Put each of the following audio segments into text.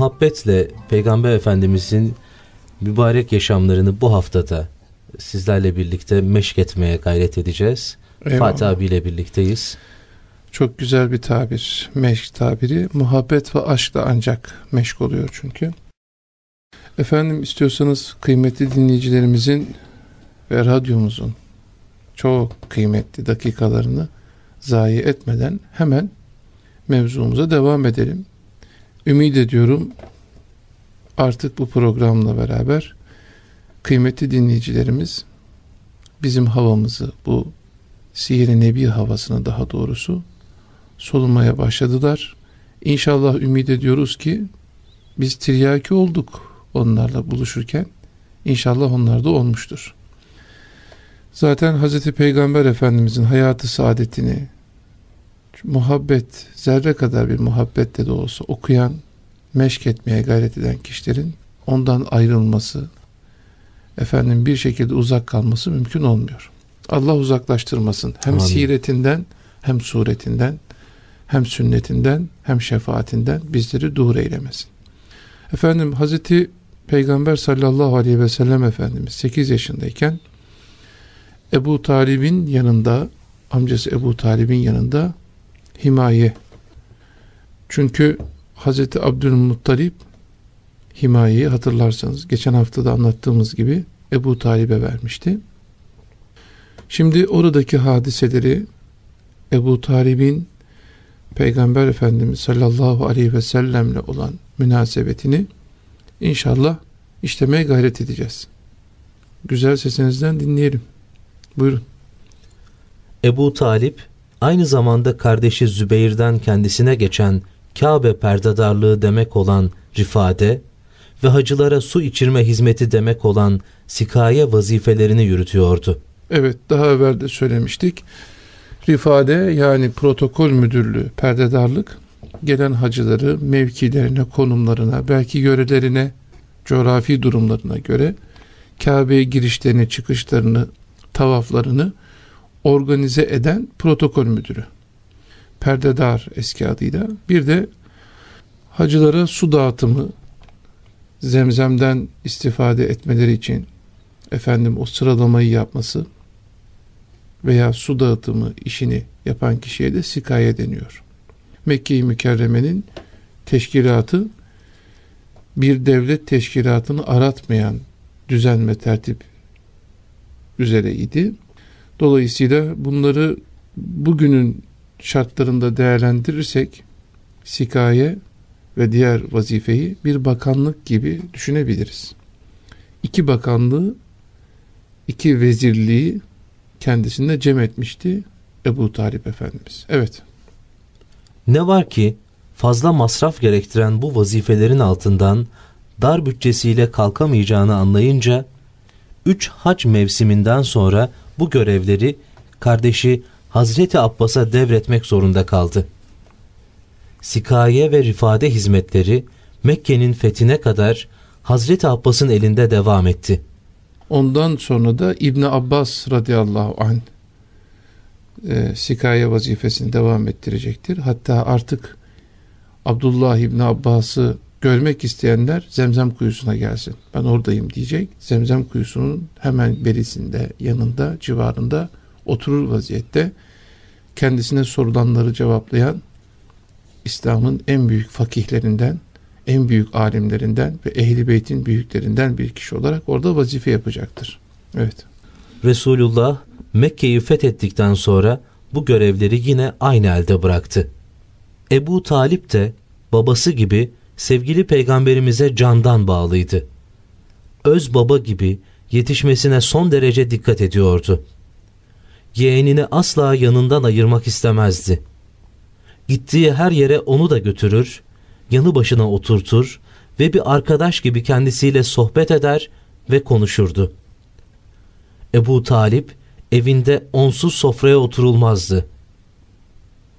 muhabbetle Peygamber Efendimizin mübarek yaşamlarını bu haftada sizlerle birlikte meşk etmeye gayret edeceğiz. Eyvallah. Fatih abiyle birlikteyiz. Çok güzel bir tabir. Meşk tabiri. Muhabbet ve aşkla ancak meşk oluyor çünkü. Efendim istiyorsanız kıymetli dinleyicilerimizin ve radyomuzun çok kıymetli dakikalarını zayi etmeden hemen mevzumuza devam edelim. Ümit ediyorum artık bu programla beraber kıymetli dinleyicilerimiz bizim havamızı bu sihir nebi havasını daha doğrusu solunmaya başladılar. İnşallah ümit ediyoruz ki biz tiryaki olduk onlarla buluşurken. İnşallah onlar da olmuştur. Zaten Hazreti Peygamber Efendimizin hayatı saadetini muhabbet, zerre kadar bir muhabbetle de olsa okuyan, meşk etmeye gayret eden kişilerin ondan ayrılması, efendim bir şekilde uzak kalması mümkün olmuyor. Allah uzaklaştırmasın. Hem Amin. siretinden, hem suretinden, hem sünnetinden, hem şefaatinden bizleri dur eylemesin. Efendim Hazreti Peygamber sallallahu aleyhi ve sellem Efendimiz 8 yaşındayken Ebu Talib'in yanında, amcası Ebu Talib'in yanında himaye. Çünkü Hazreti Abdülmuttalip himayeyi hatırlarsanız geçen hafta da anlattığımız gibi Ebu Talib'e vermişti. Şimdi oradaki hadiseleri Ebu Talib'in Peygamber Efendimiz sallallahu aleyhi ve sellemle olan münasebetini inşallah işlemeye gayret edeceğiz. Güzel sesinizden dinleyelim. Buyurun. Ebu Talip aynı zamanda kardeşi Zübeyir'den kendisine geçen Kabe perdedarlığı demek olan rifade ve hacılara su içirme hizmeti demek olan sikaye vazifelerini yürütüyordu. Evet daha evvel de söylemiştik. Rifade yani protokol müdürlüğü, perdedarlık gelen hacıları mevkilerine, konumlarına, belki yörelerine, coğrafi durumlarına göre Kabe'ye girişlerini, çıkışlarını, tavaflarını organize eden protokol müdürü. Perdedar eski adıyla. Bir de hacılara su dağıtımı, zemzemden istifade etmeleri için efendim o sıralamayı yapması veya su dağıtımı işini yapan kişiye de sikaye deniyor. Mekke-i Mükerreme'nin teşkilatı bir devlet teşkilatını aratmayan düzen ve tertip üzereydi. Dolayısıyla bunları bugünün şartlarında değerlendirirsek sikaye ve diğer vazifeyi bir bakanlık gibi düşünebiliriz. İki bakanlığı, iki vezirliği kendisinde cem etmişti Ebu Talip Efendimiz. Evet. Ne var ki fazla masraf gerektiren bu vazifelerin altından dar bütçesiyle kalkamayacağını anlayınca üç hac mevsiminden sonra bu görevleri kardeşi Hazreti Abbas'a devretmek zorunda kaldı. Sikaye ve rifade hizmetleri Mekke'nin fethine kadar Hazreti Abbas'ın elinde devam etti. Ondan sonra da İbni Abbas radıyallahu anh e, sikaye vazifesini devam ettirecektir. Hatta artık Abdullah İbni Abbas'ı görmek isteyenler Zemzem kuyusuna gelsin. Ben oradayım diyecek. Zemzem kuyusunun hemen berisinde, yanında, civarında oturur vaziyette kendisine sorulanları cevaplayan İslam'ın en büyük fakihlerinden, en büyük alimlerinden ve ehli beytin büyüklerinden bir kişi olarak orada vazife yapacaktır. Evet. Resulullah Mekke'yi fethettikten sonra bu görevleri yine aynı elde bıraktı. Ebu Talip de babası gibi sevgili peygamberimize candan bağlıydı. Öz baba gibi yetişmesine son derece dikkat ediyordu. Yeğenini asla yanından ayırmak istemezdi. Gittiği her yere onu da götürür, yanı başına oturtur ve bir arkadaş gibi kendisiyle sohbet eder ve konuşurdu. Ebu Talip evinde onsuz sofraya oturulmazdı.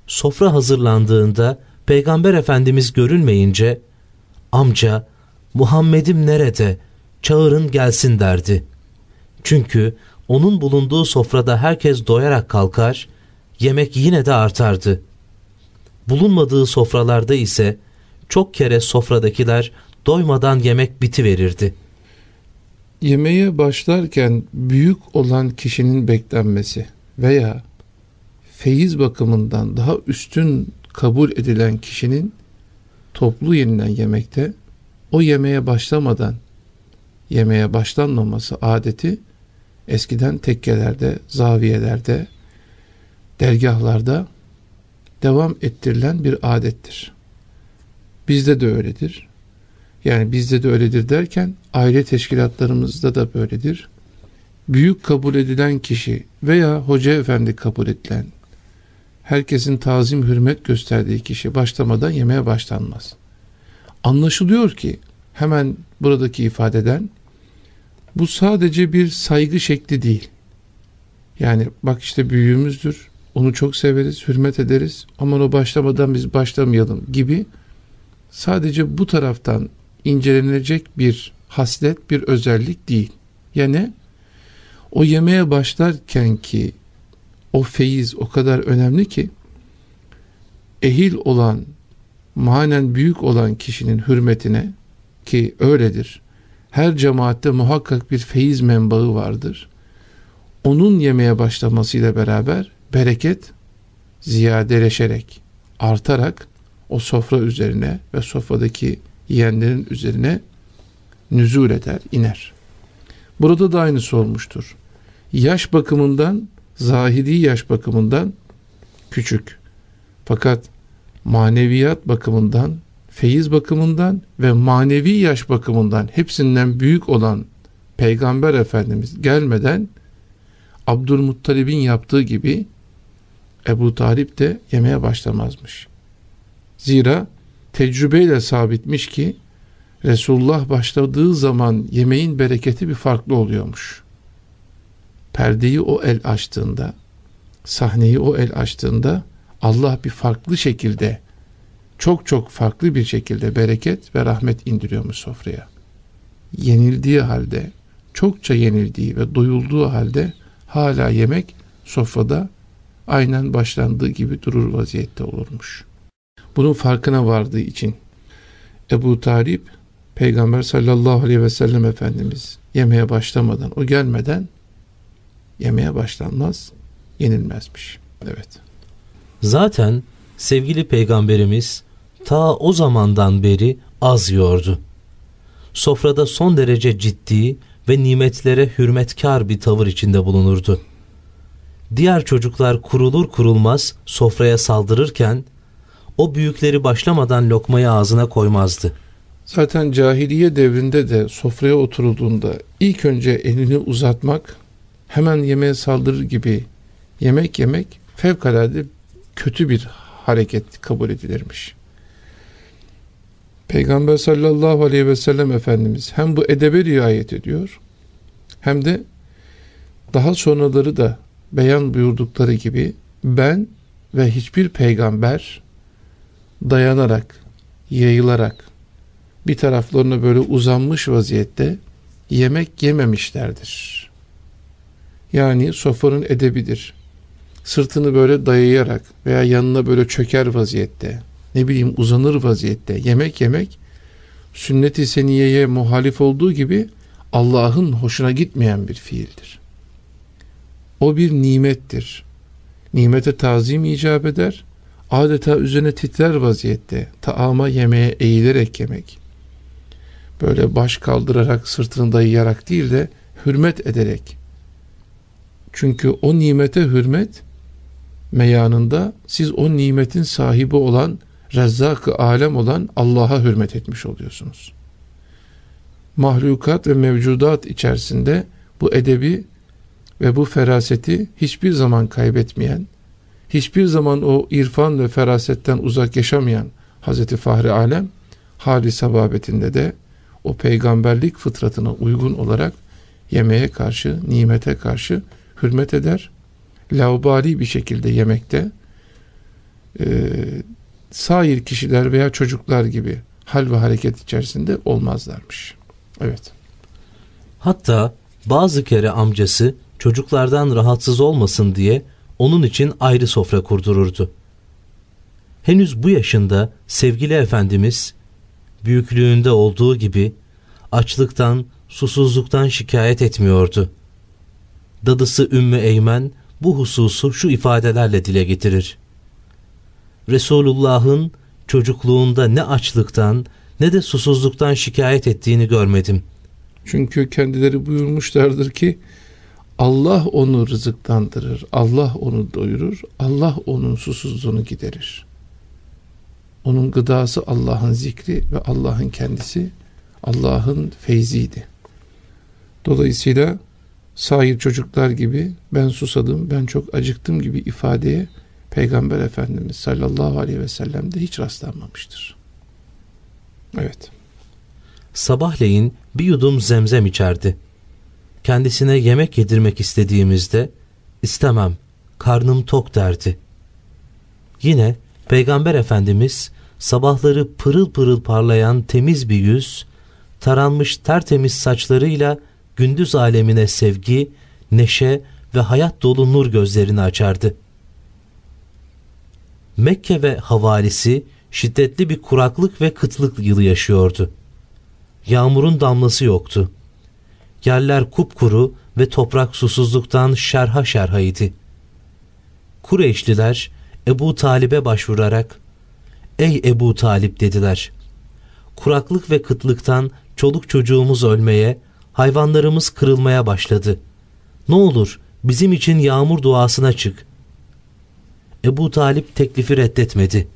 Sofra hazırlandığında Peygamber Efendimiz görünmeyince amca Muhammed'im nerede çağırın gelsin derdi. Çünkü onun bulunduğu sofrada herkes doyarak kalkar, yemek yine de artardı. Bulunmadığı sofralarda ise çok kere sofradakiler doymadan yemek biti verirdi. Yemeğe başlarken büyük olan kişinin beklenmesi veya feyiz bakımından daha üstün kabul edilen kişinin toplu yenilen yemekte o yemeğe başlamadan yemeğe başlanmaması adeti eskiden tekkelerde, zaviyelerde, dergahlarda devam ettirilen bir adettir. Bizde de öyledir. Yani bizde de öyledir derken aile teşkilatlarımızda da böyledir. Büyük kabul edilen kişi veya hoca efendi kabul edilen herkesin tazim hürmet gösterdiği kişi başlamadan yemeğe başlanmaz. Anlaşılıyor ki hemen buradaki ifadeden bu sadece bir saygı şekli değil. Yani bak işte büyüğümüzdür, onu çok severiz, hürmet ederiz. Ama o başlamadan biz başlamayalım gibi sadece bu taraftan incelenilecek bir haslet, bir özellik değil. Yani o yemeğe başlarken ki o feyiz o kadar önemli ki ehil olan, manen büyük olan kişinin hürmetine ki öyledir. Her cemaatte muhakkak bir feyiz menbaı vardır. Onun yemeye başlamasıyla beraber bereket ziyadeleşerek, artarak o sofra üzerine ve sofradaki yiyenlerin üzerine nüzul eder, iner. Burada da aynısı olmuştur. Yaş bakımından, zahidi yaş bakımından küçük. Fakat maneviyat bakımından, feyiz bakımından ve manevi yaş bakımından hepsinden büyük olan Peygamber Efendimiz gelmeden Abdülmuttalib'in yaptığı gibi Ebu Talip de yemeye başlamazmış. Zira tecrübeyle sabitmiş ki Resulullah başladığı zaman yemeğin bereketi bir farklı oluyormuş. Perdeyi o el açtığında, sahneyi o el açtığında Allah bir farklı şekilde, çok çok farklı bir şekilde bereket ve rahmet indiriyormuş sofraya. Yenildiği halde, çokça yenildiği ve doyulduğu halde hala yemek sofrada aynen başlandığı gibi durur vaziyette olurmuş. Bunun farkına vardığı için Ebu Talip Peygamber sallallahu aleyhi ve sellem Efendimiz yemeye başlamadan, o gelmeden yemeye başlanmaz, yenilmezmiş. Evet. Zaten sevgili peygamberimiz ta o zamandan beri az yiyordu. Sofrada son derece ciddi ve nimetlere hürmetkar bir tavır içinde bulunurdu. Diğer çocuklar kurulur kurulmaz sofraya saldırırken o büyükleri başlamadan lokmayı ağzına koymazdı. Zaten cahiliye devrinde de sofraya oturulduğunda ilk önce elini uzatmak, hemen yemeğe saldırır gibi yemek yemek fevkalade kötü bir hareket kabul edilirmiş. Peygamber sallallahu aleyhi ve sellem Efendimiz hem bu edebe riayet ediyor hem de daha sonraları da beyan buyurdukları gibi ben ve hiçbir peygamber dayanarak, yayılarak bir taraflarına böyle uzanmış vaziyette yemek yememişlerdir. Yani sofranın edebidir. Sırtını böyle dayayarak veya yanına böyle çöker vaziyette, ne bileyim uzanır vaziyette yemek yemek sünnet-i seniyeye muhalif olduğu gibi Allah'ın hoşuna gitmeyen bir fiildir. O bir nimettir. Nimete tazim icap eder. Adeta üzerine titrer vaziyette taama yemeğe eğilerek yemek. Böyle baş kaldırarak sırtını dayayarak değil de hürmet ederek. Çünkü o nimete hürmet meyanında siz o nimetin sahibi olan Rezzak-ı alem olan Allah'a hürmet etmiş oluyorsunuz. Mahlukat ve mevcudat içerisinde bu edebi ve bu feraseti hiçbir zaman kaybetmeyen, hiçbir zaman o irfan ve ferasetten uzak yaşamayan Hazreti Fahri Alem, hali sababetinde de o peygamberlik fıtratına uygun olarak yemeğe karşı, nimete karşı hürmet eder. Laubali bir şekilde yemekte e, sair kişiler veya çocuklar gibi hal ve hareket içerisinde olmazlarmış. Evet. Hatta bazı kere amcası çocuklardan rahatsız olmasın diye onun için ayrı sofra kurdururdu. Henüz bu yaşında sevgili Efendimiz büyüklüğünde olduğu gibi açlıktan, susuzluktan şikayet etmiyordu. Dadısı Ümmü Eymen bu hususu şu ifadelerle dile getirir. Resulullah'ın çocukluğunda ne açlıktan ne de susuzluktan şikayet ettiğini görmedim. Çünkü kendileri buyurmuşlardır ki Allah onu rızıklandırır, Allah onu doyurur, Allah onun susuzluğunu giderir. Onun gıdası Allah'ın zikri ve Allah'ın kendisi Allah'ın feyziydi. Dolayısıyla sahip çocuklar gibi ben susadım, ben çok acıktım gibi ifadeye Peygamber Efendimiz sallallahu aleyhi ve sellem de hiç rastlanmamıştır. Evet. Sabahleyin bir yudum zemzem içerdi. Kendisine yemek yedirmek istediğimizde istemem, karnım tok derdi. Yine Peygamber Efendimiz sabahları pırıl pırıl parlayan temiz bir yüz, taranmış tertemiz saçlarıyla gündüz alemine sevgi, neşe ve hayat dolu nur gözlerini açardı. Mekke ve havalisi şiddetli bir kuraklık ve kıtlık yılı yaşıyordu. Yağmurun damlası yoktu. Yerler kupkuru ve toprak susuzluktan şerha şerhaydı. Kureyşliler Ebu Talib'e başvurarak ''Ey Ebu Talip'' dediler. Kuraklık ve kıtlıktan çoluk çocuğumuz ölmeye, hayvanlarımız kırılmaya başladı. Ne olur bizim için yağmur duasına çık. Ebu Talip teklifi reddetmedi.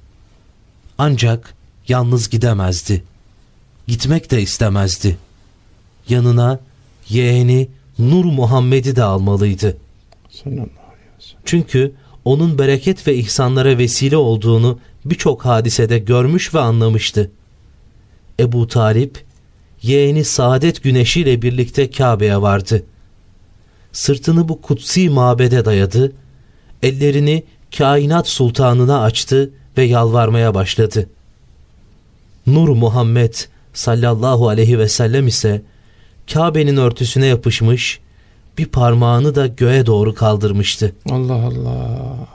Ancak yalnız gidemezdi. Gitmek de istemezdi. Yanına yeğeni Nur Muhammed'i de almalıydı. Çünkü onun bereket ve ihsanlara vesile olduğunu birçok hadisede görmüş ve anlamıştı. Ebu Talip, yeğeni saadet güneşiyle birlikte Kabe'ye vardı. Sırtını bu kutsi mabede dayadı, ellerini kainat sultanına açtı ve yalvarmaya başladı. Nur Muhammed sallallahu aleyhi ve sellem ise Kabe'nin örtüsüne yapışmış, bir parmağını da göğe doğru kaldırmıştı. Allah Allah.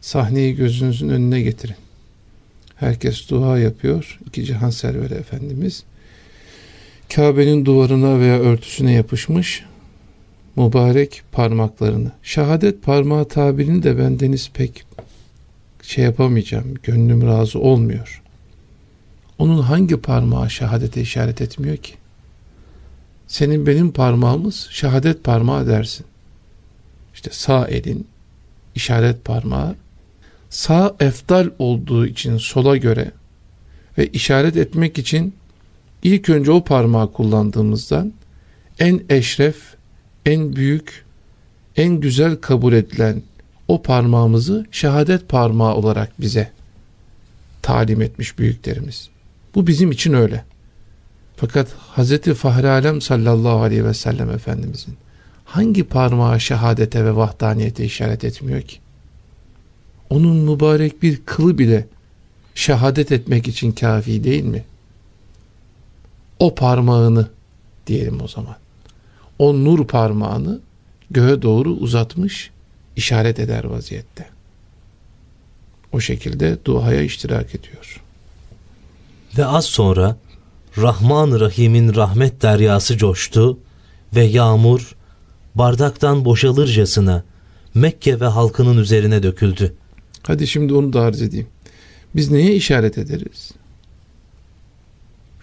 Sahneyi gözünüzün önüne getirin. Herkes dua yapıyor. İki cihan serveri Efendimiz. Kabe'nin duvarına veya örtüsüne yapışmış mübarek parmaklarını. Şehadet parmağı tabirini de bendeniz pek şey yapamayacağım. Gönlüm razı olmuyor. Onun hangi parmağı şehadete işaret etmiyor ki? Senin benim parmağımız şehadet parmağı dersin. İşte sağ elin işaret parmağı sağ eftal olduğu için sola göre ve işaret etmek için ilk önce o parmağı kullandığımızdan en eşref, en büyük, en güzel kabul edilen o parmağımızı şehadet parmağı olarak bize talim etmiş büyüklerimiz. Bu bizim için öyle. Fakat Hz. Fahri Alem sallallahu aleyhi ve sellem Efendimizin hangi parmağı şehadete ve vahdaniyete işaret etmiyor ki? Onun mübarek bir kılı bile şehadet etmek için kafi değil mi? O parmağını diyelim o zaman. O nur parmağını göğe doğru uzatmış işaret eder vaziyette. O şekilde duaya iştirak ediyor. Ve az sonra Rahman Rahim'in rahmet deryası coştu ve yağmur bardaktan boşalırcasına Mekke ve halkının üzerine döküldü. Hadi şimdi onu da arz edeyim. Biz neye işaret ederiz?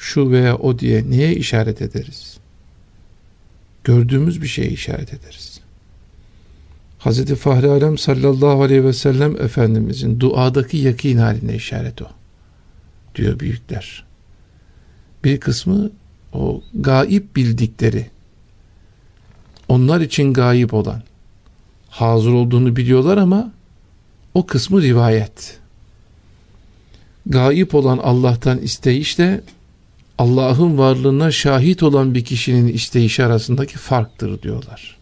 Şu veya o diye neye işaret ederiz? Gördüğümüz bir şeye işaret ederiz. Hz. Fahri Alem sallallahu aleyhi ve sellem Efendimizin duadaki yakin haline işaret o. Diyor büyükler. Bir kısmı o gaip bildikleri, onlar için gayip olan, hazır olduğunu biliyorlar ama o kısmı rivayet. Gayip olan Allah'tan isteyiş de Allah'ın varlığına şahit olan bir kişinin isteyişi arasındaki farktır diyorlar.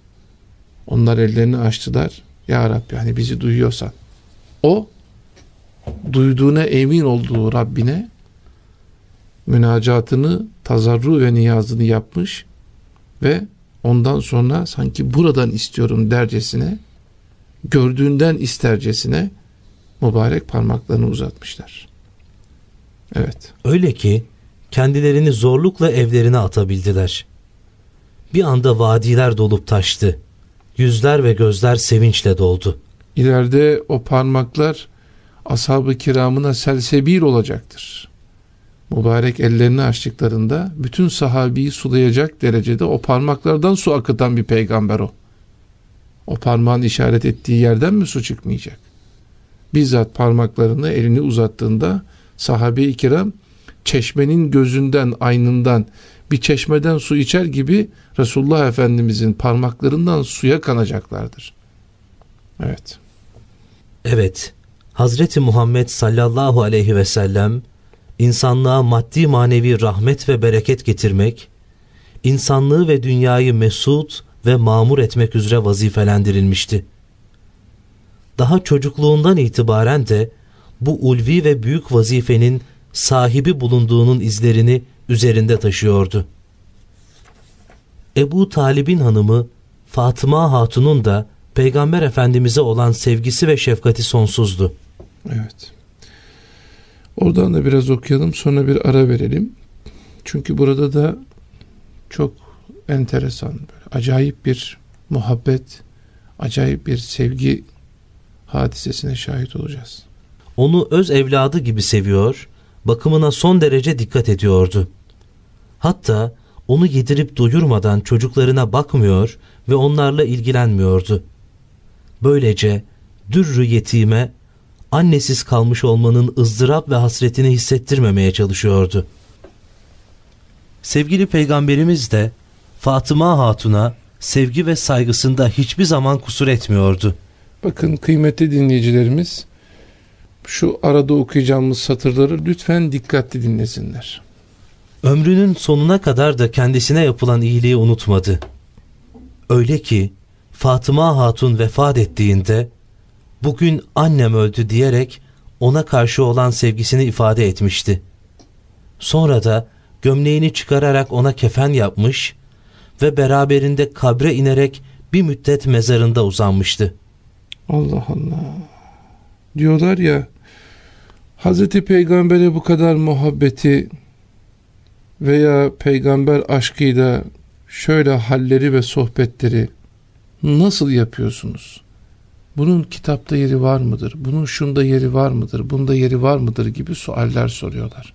Onlar ellerini açtılar. Ya Rabbi hani bizi duyuyorsan. O duyduğuna emin olduğu Rabbine münacatını, tazarru ve niyazını yapmış ve ondan sonra sanki buradan istiyorum dercesine, gördüğünden istercesine mübarek parmaklarını uzatmışlar. Evet. Öyle ki kendilerini zorlukla evlerine atabildiler. Bir anda vadiler dolup taştı. Yüzler ve gözler sevinçle doldu. İleride o parmaklar ashab-ı kiramına selsebil olacaktır. Mübarek ellerini açtıklarında bütün sahabiyi sulayacak derecede o parmaklardan su akıtan bir peygamber o. O parmağın işaret ettiği yerden mi su çıkmayacak? Bizzat parmaklarını elini uzattığında sahabe-i kiram çeşmenin gözünden, aynından bir çeşmeden su içer gibi Resulullah Efendimizin parmaklarından suya kanacaklardır. Evet. Evet. Hazreti Muhammed sallallahu aleyhi ve sellem insanlığa maddi manevi rahmet ve bereket getirmek, insanlığı ve dünyayı mesut ve mamur etmek üzere vazifelendirilmişti. Daha çocukluğundan itibaren de bu ulvi ve büyük vazifenin sahibi bulunduğunun izlerini üzerinde taşıyordu. Ebu Talib'in hanımı Fatıma Hatun'un da Peygamber Efendimiz'e olan sevgisi ve şefkati sonsuzdu. Evet. Oradan da biraz okuyalım sonra bir ara verelim. Çünkü burada da çok enteresan, acayip bir muhabbet, acayip bir sevgi hadisesine şahit olacağız. Onu öz evladı gibi seviyor, bakımına son derece dikkat ediyordu. Hatta onu yedirip doyurmadan çocuklarına bakmıyor ve onlarla ilgilenmiyordu. Böylece dürrü yetime annesiz kalmış olmanın ızdırap ve hasretini hissettirmemeye çalışıyordu. Sevgili peygamberimiz de Fatıma Hatun'a sevgi ve saygısında hiçbir zaman kusur etmiyordu. Bakın kıymetli dinleyicilerimiz şu arada okuyacağımız satırları lütfen dikkatli dinlesinler. Ömrünün sonuna kadar da kendisine yapılan iyiliği unutmadı. Öyle ki Fatıma Hatun vefat ettiğinde bugün annem öldü diyerek ona karşı olan sevgisini ifade etmişti. Sonra da gömleğini çıkararak ona kefen yapmış ve beraberinde kabre inerek bir müddet mezarında uzanmıştı. Allah Allah. Diyorlar ya Hazreti Peygamber'e bu kadar muhabbeti veya peygamber aşkıyla şöyle halleri ve sohbetleri nasıl yapıyorsunuz? Bunun kitapta yeri var mıdır? Bunun şunda yeri var mıdır? Bunda yeri var mıdır? gibi sualler soruyorlar.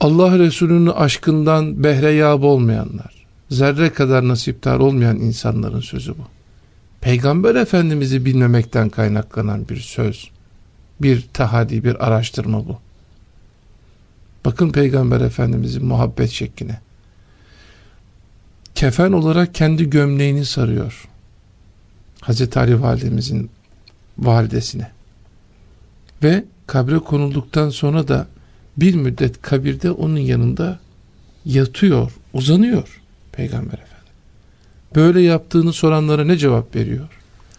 Allah Resulü'nün aşkından behreyab olmayanlar, zerre kadar nasiptar olmayan insanların sözü bu. Peygamber Efendimiz'i bilmemekten kaynaklanan bir söz, bir tahadi, bir araştırma bu. Bakın Peygamber Efendimiz'in muhabbet şekline. Kefen olarak kendi gömleğini sarıyor. Hazreti Ali validemizin validesine. Ve kabre konulduktan sonra da bir müddet kabirde onun yanında yatıyor, uzanıyor Peygamber Efendimiz. Böyle yaptığını soranlara ne cevap veriyor?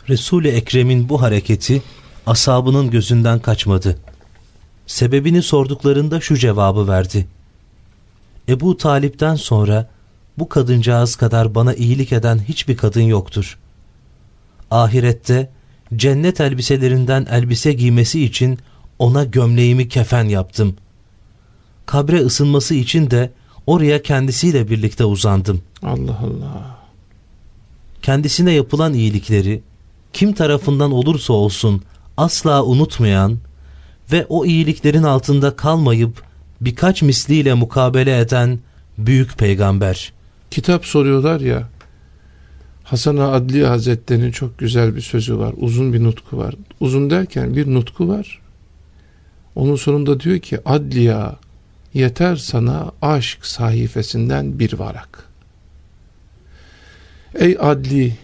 Resul-i Ekrem'in bu hareketi asabının gözünden kaçmadı. Sebebini sorduklarında şu cevabı verdi. Ebu Talip'ten sonra bu kadıncağız kadar bana iyilik eden hiçbir kadın yoktur. Ahirette cennet elbiselerinden elbise giymesi için ona gömleğimi kefen yaptım. Kabre ısınması için de oraya kendisiyle birlikte uzandım. Allah Allah. Kendisine yapılan iyilikleri kim tarafından olursa olsun asla unutmayan ve o iyiliklerin altında kalmayıp birkaç misliyle mukabele eden büyük peygamber. Kitap soruyorlar ya Hasan Adli Hazretleri'nin çok güzel bir sözü var. Uzun bir nutku var. Uzun derken bir nutku var. Onun sonunda diyor ki Adliya yeter sana aşk sayfasından bir varak. Ey Adli,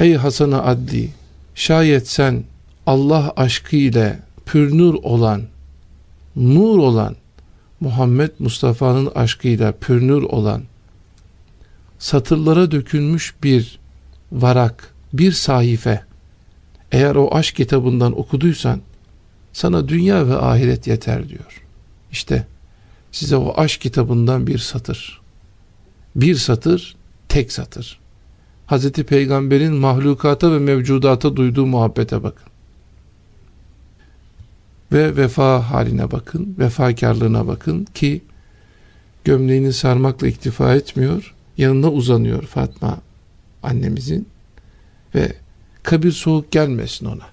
ey Hasan Adli, şayet sen Allah aşkı ile pürnur olan, nur olan, Muhammed Mustafa'nın aşkıyla pürnür olan, satırlara dökülmüş bir varak, bir sahife, eğer o aşk kitabından okuduysan, sana dünya ve ahiret yeter diyor. İşte size o aşk kitabından bir satır. Bir satır, tek satır. Hazreti Peygamber'in mahlukata ve mevcudata duyduğu muhabbete bakın ve vefa haline bakın, vefakarlığına bakın ki gömleğini sarmakla iktifa etmiyor. Yanına uzanıyor Fatma annemizin ve kabir soğuk gelmesin ona.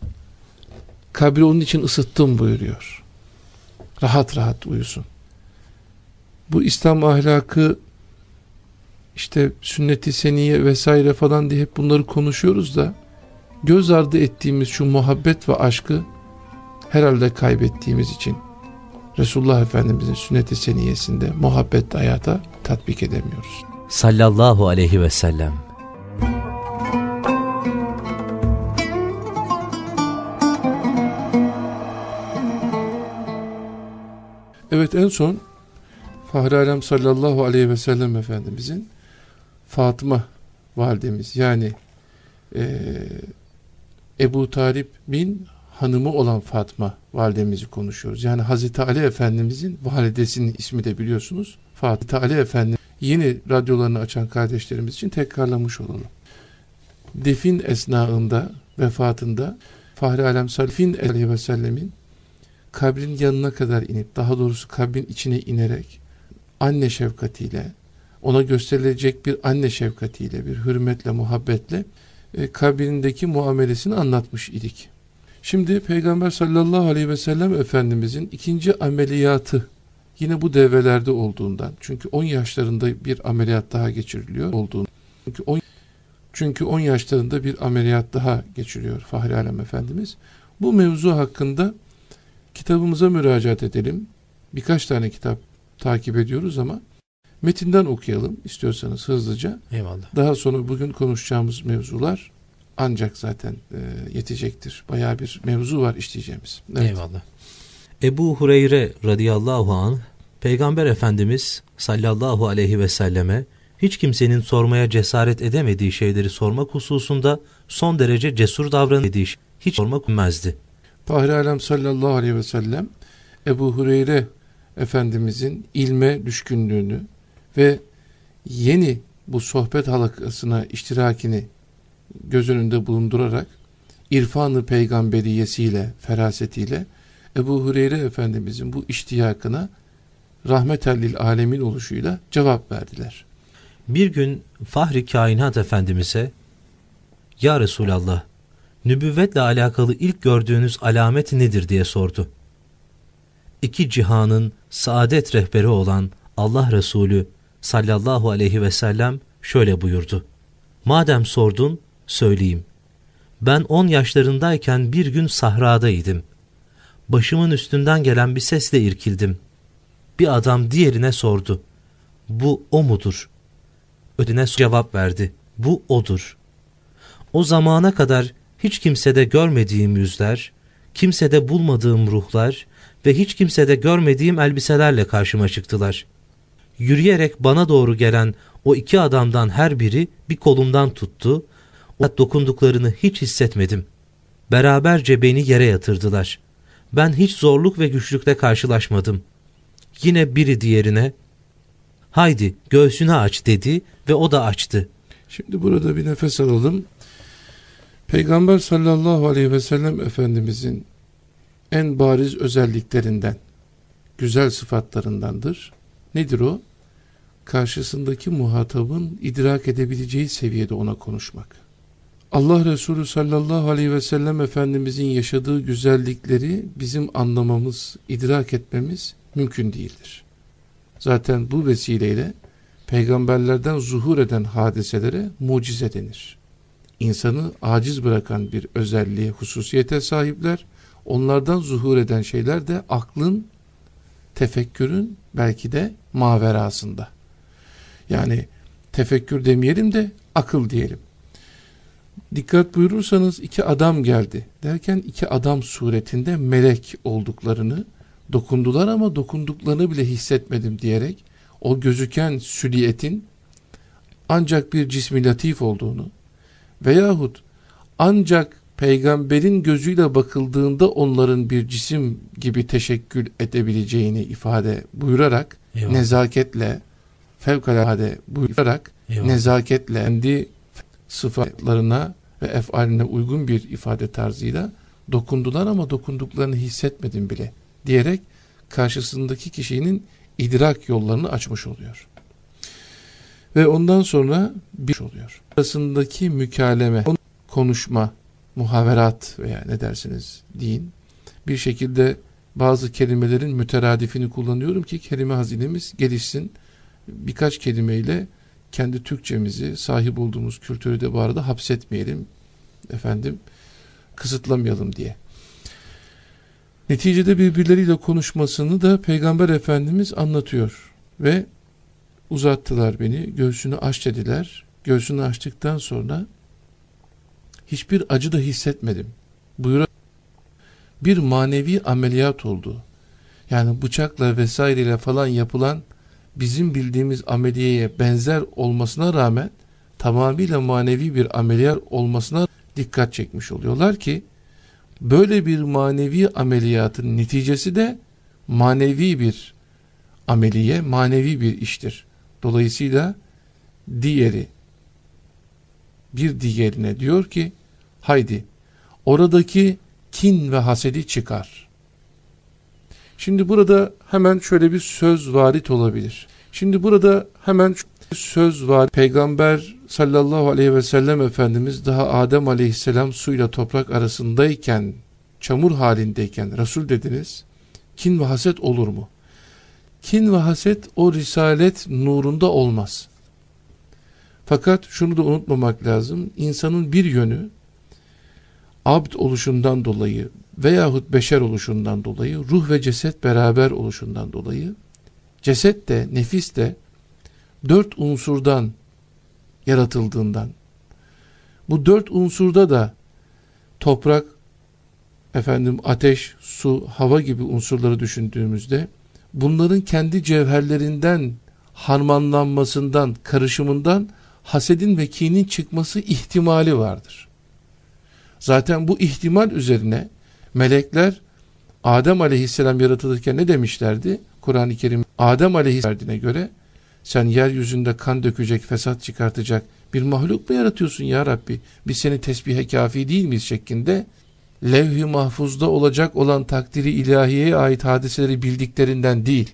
Kabri onun için ısıttım buyuruyor. Rahat rahat uyusun. Bu İslam ahlakı işte sünneti seniye vesaire falan diye hep bunları konuşuyoruz da göz ardı ettiğimiz şu muhabbet ve aşkı herhalde kaybettiğimiz için Resulullah Efendimizin sünnet-i seniyesinde muhabbet hayata tatbik edemiyoruz. Sallallahu aleyhi ve sellem. Evet en son Fahri Alem sallallahu aleyhi ve sellem Efendimizin Fatıma validemiz yani e, Ebu Talip bin hanımı olan Fatma validemizi konuşuyoruz. Yani Hazreti Ali Efendimizin validesinin ismi de biliyorsunuz. Fatih Ali Efendi yeni radyolarını açan kardeşlerimiz için tekrarlamış olalım. Defin esnasında vefatında Fahri Alem Salifin aleyhi ve sellemin kabrin yanına kadar inip daha doğrusu kabrin içine inerek anne şefkatiyle ona gösterilecek bir anne şefkatiyle bir hürmetle muhabbetle e, kabrindeki muamelesini anlatmış idik. Şimdi Peygamber sallallahu aleyhi ve sellem Efendimizin ikinci ameliyatı yine bu devrelerde olduğundan çünkü 10 yaşlarında bir ameliyat daha geçiriliyor olduğunu çünkü 10 çünkü 10 yaşlarında bir ameliyat daha geçiriyor Fahri Alem Efendimiz. Bu mevzu hakkında kitabımıza müracaat edelim. Birkaç tane kitap takip ediyoruz ama metinden okuyalım istiyorsanız hızlıca. Eyvallah. Daha sonra bugün konuşacağımız mevzular ancak zaten e, yetecektir. Baya bir mevzu var işleyeceğimiz. Evet. Eyvallah. Ebu Hureyre radıyallahu anh Peygamber Efendimiz sallallahu aleyhi ve selleme hiç kimsenin sormaya cesaret edemediği şeyleri sormak hususunda son derece cesur davrandığı hiç sormak bilmezdi. Fahri Alem sallallahu aleyhi ve sellem Ebu Hureyre Efendimizin ilme düşkünlüğünü ve yeni bu sohbet halakasına iştirakini göz önünde bulundurarak irfanı peygamberiyesiyle, ferasetiyle Ebu Hureyre Efendimizin bu iştiyakına rahmetellil alemin oluşuyla cevap verdiler. Bir gün Fahri Kainat Efendimiz'e Ya Resulallah nübüvvetle alakalı ilk gördüğünüz alamet nedir diye sordu. İki cihanın saadet rehberi olan Allah Resulü sallallahu aleyhi ve sellem şöyle buyurdu. Madem sordun söyleyeyim. Ben on yaşlarındayken bir gün sahradaydım. Başımın üstünden gelen bir sesle irkildim. Bir adam diğerine sordu. Bu o mudur? Ödine cevap verdi. Bu odur. O zamana kadar hiç kimsede görmediğim yüzler, kimsede bulmadığım ruhlar ve hiç kimsede görmediğim elbiselerle karşıma çıktılar. Yürüyerek bana doğru gelen o iki adamdan her biri bir kolumdan tuttu dokunduklarını hiç hissetmedim. Beraberce beni yere yatırdılar. Ben hiç zorluk ve güçlükle karşılaşmadım. Yine biri diğerine, haydi göğsünü aç dedi ve o da açtı. Şimdi burada bir nefes alalım. Peygamber sallallahu aleyhi ve sellem Efendimizin en bariz özelliklerinden, güzel sıfatlarındandır. Nedir o? Karşısındaki muhatabın idrak edebileceği seviyede ona konuşmak. Allah Resulü sallallahu aleyhi ve sellem Efendimizin yaşadığı güzellikleri bizim anlamamız, idrak etmemiz mümkün değildir. Zaten bu vesileyle peygamberlerden zuhur eden hadiselere mucize denir. İnsanı aciz bırakan bir özelliğe, hususiyete sahipler. Onlardan zuhur eden şeyler de aklın, tefekkürün belki de maverasında. Yani tefekkür demeyelim de akıl diyelim. Dikkat buyurursanız iki adam geldi derken iki adam suretinde melek olduklarını dokundular ama dokunduklarını bile hissetmedim diyerek o gözüken süliyetin ancak bir cismi latif olduğunu veyahut ancak peygamberin gözüyle bakıldığında onların bir cisim gibi teşekkül edebileceğini ifade buyurarak Eyvallah. nezaketle fevkalade buyurarak Eyvallah. nezaketle kendi sıfatlarına ve efaline uygun bir ifade tarzıyla dokundular ama dokunduklarını hissetmedim bile diyerek karşısındaki kişinin idrak yollarını açmış oluyor. Ve ondan sonra bir oluyor. Arasındaki mükaleme, konuşma, muhaverat veya ne dersiniz deyin. Bir şekilde bazı kelimelerin müteradifini kullanıyorum ki kelime hazinemiz gelişsin. Birkaç kelimeyle kendi Türkçemizi, sahip olduğumuz kültürü de bu arada hapsetmeyelim. Efendim, kısıtlamayalım diye. Neticede birbirleriyle konuşmasını da Peygamber Efendimiz anlatıyor. Ve uzattılar beni, göğsünü aç dediler. Göğsünü açtıktan sonra hiçbir acı da hissetmedim. Buyura bir manevi ameliyat oldu. Yani bıçakla vesaireyle falan yapılan bizim bildiğimiz ameliyeye benzer olmasına rağmen tamamıyla manevi bir ameliyat olmasına dikkat çekmiş oluyorlar ki böyle bir manevi ameliyatın neticesi de manevi bir ameliye, manevi bir iştir. Dolayısıyla diğeri bir diğerine diyor ki haydi oradaki kin ve hasedi çıkar. Şimdi burada hemen şöyle bir söz varit olabilir. Şimdi burada hemen söz var. Peygamber sallallahu aleyhi ve sellem Efendimiz daha Adem aleyhisselam suyla toprak arasındayken, çamur halindeyken Resul dediniz. Kin ve haset olur mu? Kin ve haset o risalet nurunda olmaz. Fakat şunu da unutmamak lazım. İnsanın bir yönü abd oluşundan dolayı veyahut beşer oluşundan dolayı, ruh ve ceset beraber oluşundan dolayı, ceset de, nefis de dört unsurdan yaratıldığından, bu dört unsurda da toprak, efendim ateş, su, hava gibi unsurları düşündüğümüzde, bunların kendi cevherlerinden, harmanlanmasından, karışımından hasedin ve kinin çıkması ihtimali vardır. Zaten bu ihtimal üzerine melekler Adem aleyhisselam yaratılırken ne demişlerdi? Kur'an-ı Kerim Adem aleyhisselam'e göre sen yeryüzünde kan dökecek, fesat çıkartacak bir mahluk mu yaratıyorsun ya Rabbi? Biz seni tesbihe kafi değil miyiz şeklinde levh-i mahfuzda olacak olan takdiri ilahiyeye ait hadiseleri bildiklerinden değil,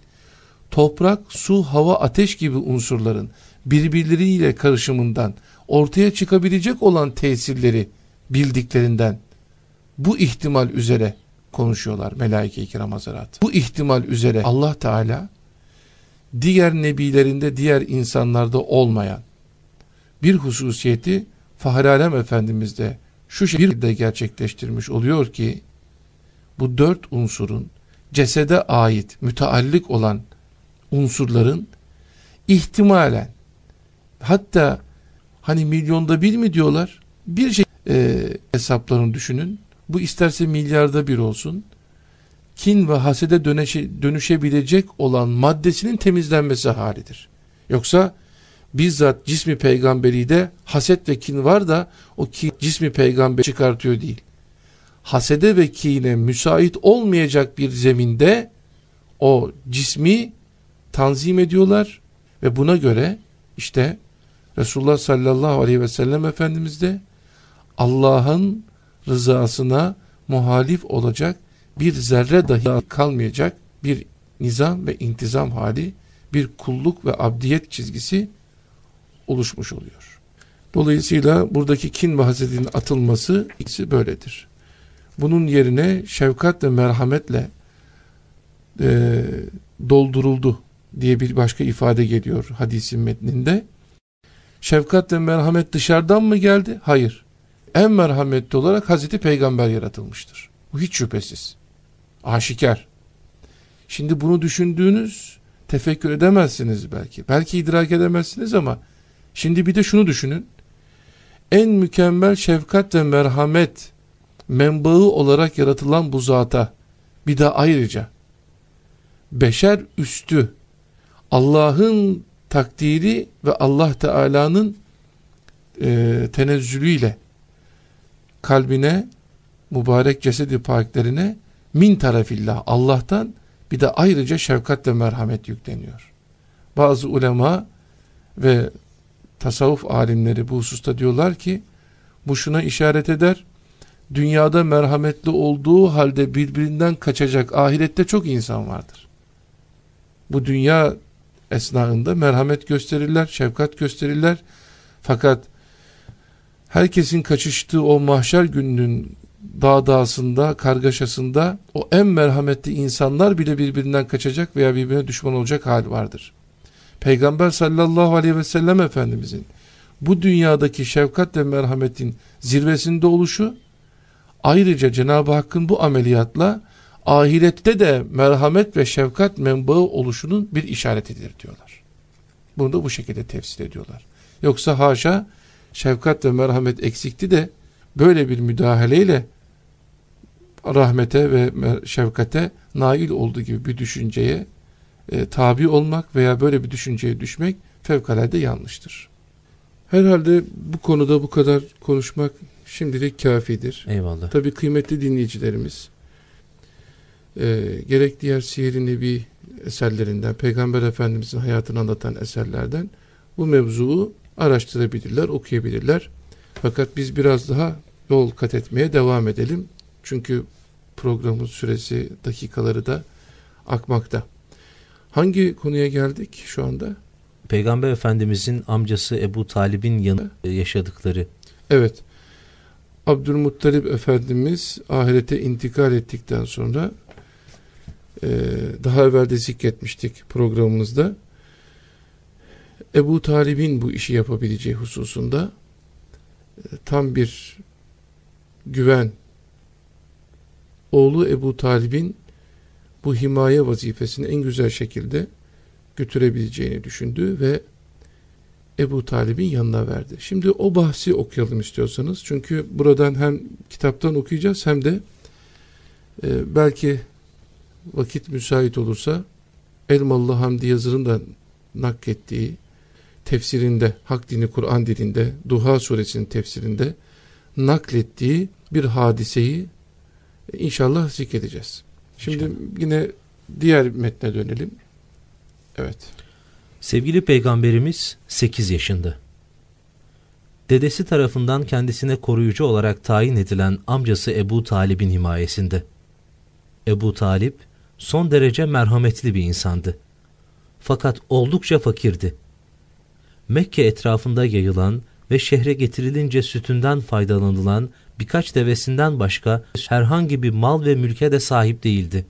toprak, su, hava, ateş gibi unsurların birbirleriyle karışımından ortaya çıkabilecek olan tesirleri bildiklerinden bu ihtimal üzere konuşuyorlar melaike-i kiram. Bu ihtimal üzere Allah Teala diğer nebilerinde diğer insanlarda olmayan bir hususiyeti Fahri Alem Efendimiz'de şu şekilde gerçekleştirmiş oluyor ki bu dört unsurun cesede ait müteallik olan unsurların ihtimalen hatta hani milyonda bir mi diyorlar bir şey e, hesaplarını düşünün. Bu isterse milyarda bir olsun. Kin ve hasede dönüşe, dönüşebilecek olan maddesinin temizlenmesi halidir. Yoksa bizzat cismi peygamberi de haset ve kin var da o kin cismi peygamber çıkartıyor değil. Hasede ve kine müsait olmayacak bir zeminde o cismi tanzim ediyorlar ve buna göre işte Resulullah sallallahu aleyhi ve sellem Efendimiz de Allah'ın rızasına muhalif olacak bir zerre dahi kalmayacak bir nizam ve intizam hali, bir kulluk ve abdiyet çizgisi oluşmuş oluyor. Dolayısıyla buradaki kin ve hasedin atılması ikisi böyledir. Bunun yerine şefkat ve merhametle e, dolduruldu diye bir başka ifade geliyor hadisin metninde. Şefkat ve merhamet dışarıdan mı geldi? Hayır en merhametli olarak Hazreti Peygamber yaratılmıştır. Bu hiç şüphesiz. Aşikar. Şimdi bunu düşündüğünüz tefekkür edemezsiniz belki. Belki idrak edemezsiniz ama şimdi bir de şunu düşünün. En mükemmel şefkat ve merhamet menbaı olarak yaratılan bu zata bir de ayrıca beşer üstü Allah'ın takdiri ve Allah Teala'nın e, tenezzülüyle kalbine mübarek cesedi paklerine min tarafillah Allah'tan bir de ayrıca şefkat ve merhamet yükleniyor. Bazı ulema ve tasavvuf alimleri bu hususta diyorlar ki bu şuna işaret eder. Dünyada merhametli olduğu halde birbirinden kaçacak ahirette çok insan vardır. Bu dünya esnasında merhamet gösterirler, şefkat gösterirler. Fakat herkesin kaçıştığı o mahşer gününün dağdağısında, kargaşasında o en merhametli insanlar bile birbirinden kaçacak veya birbirine düşman olacak hal vardır. Peygamber sallallahu aleyhi ve sellem Efendimizin bu dünyadaki şefkat ve merhametin zirvesinde oluşu ayrıca Cenab-ı Hakk'ın bu ameliyatla ahirette de merhamet ve şefkat menbaı oluşunun bir işaretidir diyorlar. Bunu da bu şekilde tefsir ediyorlar. Yoksa haşa şefkat ve merhamet eksikti de böyle bir müdahaleyle rahmete ve şefkate nail olduğu gibi bir düşünceye e, tabi olmak veya böyle bir düşünceye düşmek fevkalade yanlıştır. Herhalde bu konuda bu kadar konuşmak şimdilik kafidir. Eyvallah. Tabii kıymetli dinleyicilerimiz e, gerek diğer siyer-i nebi eserlerinden, Peygamber Efendimizin hayatını anlatan eserlerden bu mevzuu araştırabilirler, okuyabilirler. Fakat biz biraz daha yol kat etmeye devam edelim. Çünkü programın süresi, dakikaları da akmakta. Hangi konuya geldik şu anda? Peygamber Efendimizin amcası Ebu Talib'in yanında yaşadıkları. Evet. Abdülmuttalip Efendimiz ahirete intikal ettikten sonra e, daha evvel de zikretmiştik programımızda Ebu Talib'in bu işi yapabileceği hususunda e, tam bir güven oğlu Ebu Talib'in bu himaye vazifesini en güzel şekilde götürebileceğini düşündü ve Ebu Talib'in yanına verdi. Şimdi o bahsi okuyalım istiyorsanız. Çünkü buradan hem kitaptan okuyacağız hem de e, belki vakit müsait olursa Elmalı Hamdi Yazır'ın da naklettiği tefsirinde, Hak Dini Kur'an dilinde, Duha suresinin tefsirinde naklettiği bir hadiseyi inşallah zikredeceğiz. Şimdi inşallah. yine diğer metne dönelim. Evet. Sevgili peygamberimiz 8 yaşında. Dedesi tarafından kendisine koruyucu olarak tayin edilen amcası Ebu Talib'in himayesinde. Ebu Talip son derece merhametli bir insandı. Fakat oldukça fakirdi. Mekke etrafında yayılan ve şehre getirilince sütünden faydalanılan birkaç devesinden başka herhangi bir mal ve mülke de sahip değildi.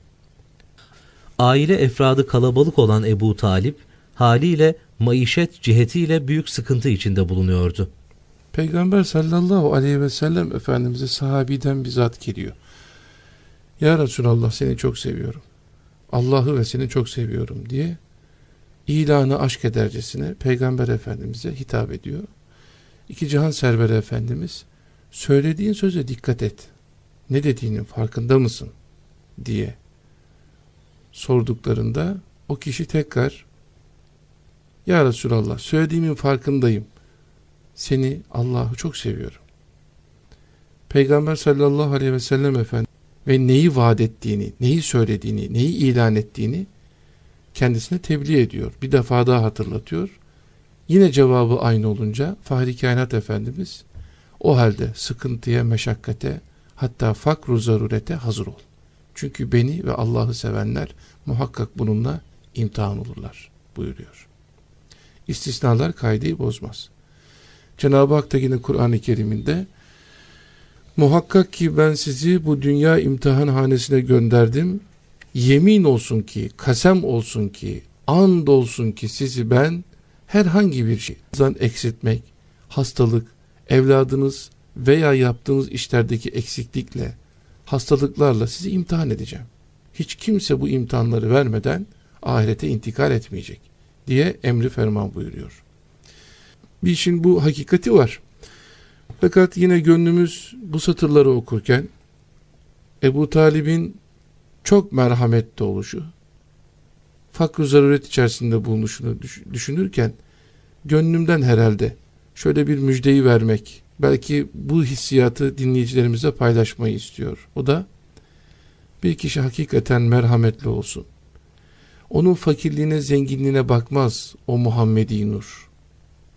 Aile efradı kalabalık olan Ebu Talip, haliyle maişet cihetiyle büyük sıkıntı içinde bulunuyordu. Peygamber sallallahu aleyhi ve sellem Efendimiz'e sahabiden bir zat geliyor. Ya Resulallah seni çok seviyorum. Allah'ı ve seni çok seviyorum diye ilanı aşk edercesine Peygamber Efendimiz'e hitap ediyor. İki cihan serveri Efendimiz söylediğin söze dikkat et. Ne dediğinin farkında mısın? diye sorduklarında o kişi tekrar Ya Resulallah söylediğimin farkındayım. Seni Allah'ı çok seviyorum. Peygamber sallallahu aleyhi ve sellem efendi ve neyi vaat ettiğini, neyi söylediğini, neyi ilan ettiğini kendisine tebliğ ediyor. Bir defa daha hatırlatıyor. Yine cevabı aynı olunca Fahri Kainat Efendimiz o halde sıkıntıya, meşakkate hatta fakru zarurete hazır ol. Çünkü beni ve Allah'ı sevenler muhakkak bununla imtihan olurlar buyuruyor. İstisnalar kaideyi bozmaz. Cenab-ı Hak da yine Kur'an-ı Kerim'inde muhakkak ki ben sizi bu dünya imtihan hanesine gönderdim. Yemin olsun ki, kasem olsun ki, and olsun ki sizi ben herhangi bir şeyden eksiltmek, hastalık, evladınız veya yaptığınız işlerdeki eksiklikle, hastalıklarla sizi imtihan edeceğim. Hiç kimse bu imtihanları vermeden ahirete intikal etmeyecek diye emri ferman buyuruyor. Bir işin bu hakikati var. Fakat yine gönlümüz bu satırları okurken Ebu Talib'in çok merhametli oluşu, fakr zaruret içerisinde bulunuşunu düşünürken gönlümden herhalde şöyle bir müjdeyi vermek, belki bu hissiyatı dinleyicilerimize paylaşmayı istiyor. O da bir kişi hakikaten merhametli olsun. Onun fakirliğine, zenginliğine bakmaz o Muhammedi Nur.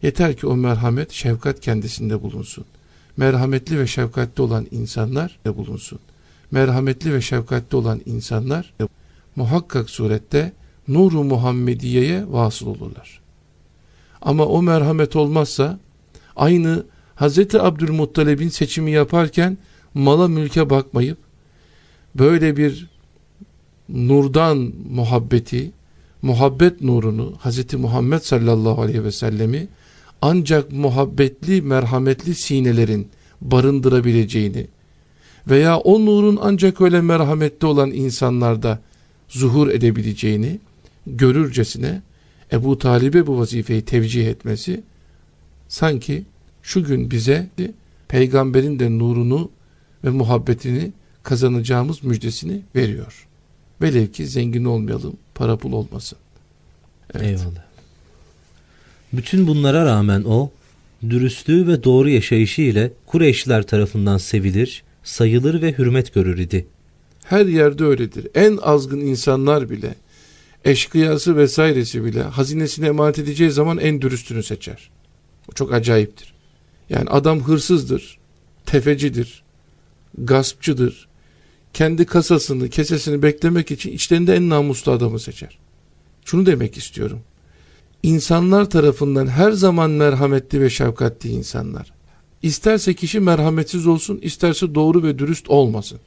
Yeter ki o merhamet, şefkat kendisinde bulunsun. Merhametli ve şefkatli olan insanlar da bulunsun. Merhametli ve şefkatli olan insanlar muhakkak surette nuru Muhammediye'ye vasıl olurlar. Ama o merhamet olmazsa aynı Hz. Abdülmuttalib'in seçimi yaparken mala mülke bakmayıp böyle bir nurdan muhabbeti, muhabbet nurunu Hz. Muhammed sallallahu aleyhi ve sellemi ancak muhabbetli, merhametli sinelerin barındırabileceğini veya o nurun ancak öyle merhametli olan insanlarda zuhur edebileceğini görürcesine Ebu Talib'e bu vazifeyi tevcih etmesi sanki şu gün bize peygamberin de nurunu ve muhabbetini kazanacağımız müjdesini veriyor. Velev ki zengin olmayalım, para pul olmasın. Evet. Eyvallah. Bütün bunlara rağmen o, dürüstlüğü ve doğru yaşayışı ile Kureyşliler tarafından sevilir, sayılır ve hürmet görür idi. Her yerde öyledir. En azgın insanlar bile, eşkıyası vesairesi bile hazinesini emanet edeceği zaman en dürüstünü seçer. O çok acayiptir. Yani adam hırsızdır, tefecidir, gaspçıdır. Kendi kasasını, kesesini beklemek için içlerinde en namuslu adamı seçer. Şunu demek istiyorum. İnsanlar tarafından her zaman merhametli ve şefkatli insanlar. İsterse kişi merhametsiz olsun, isterse doğru ve dürüst olmasın.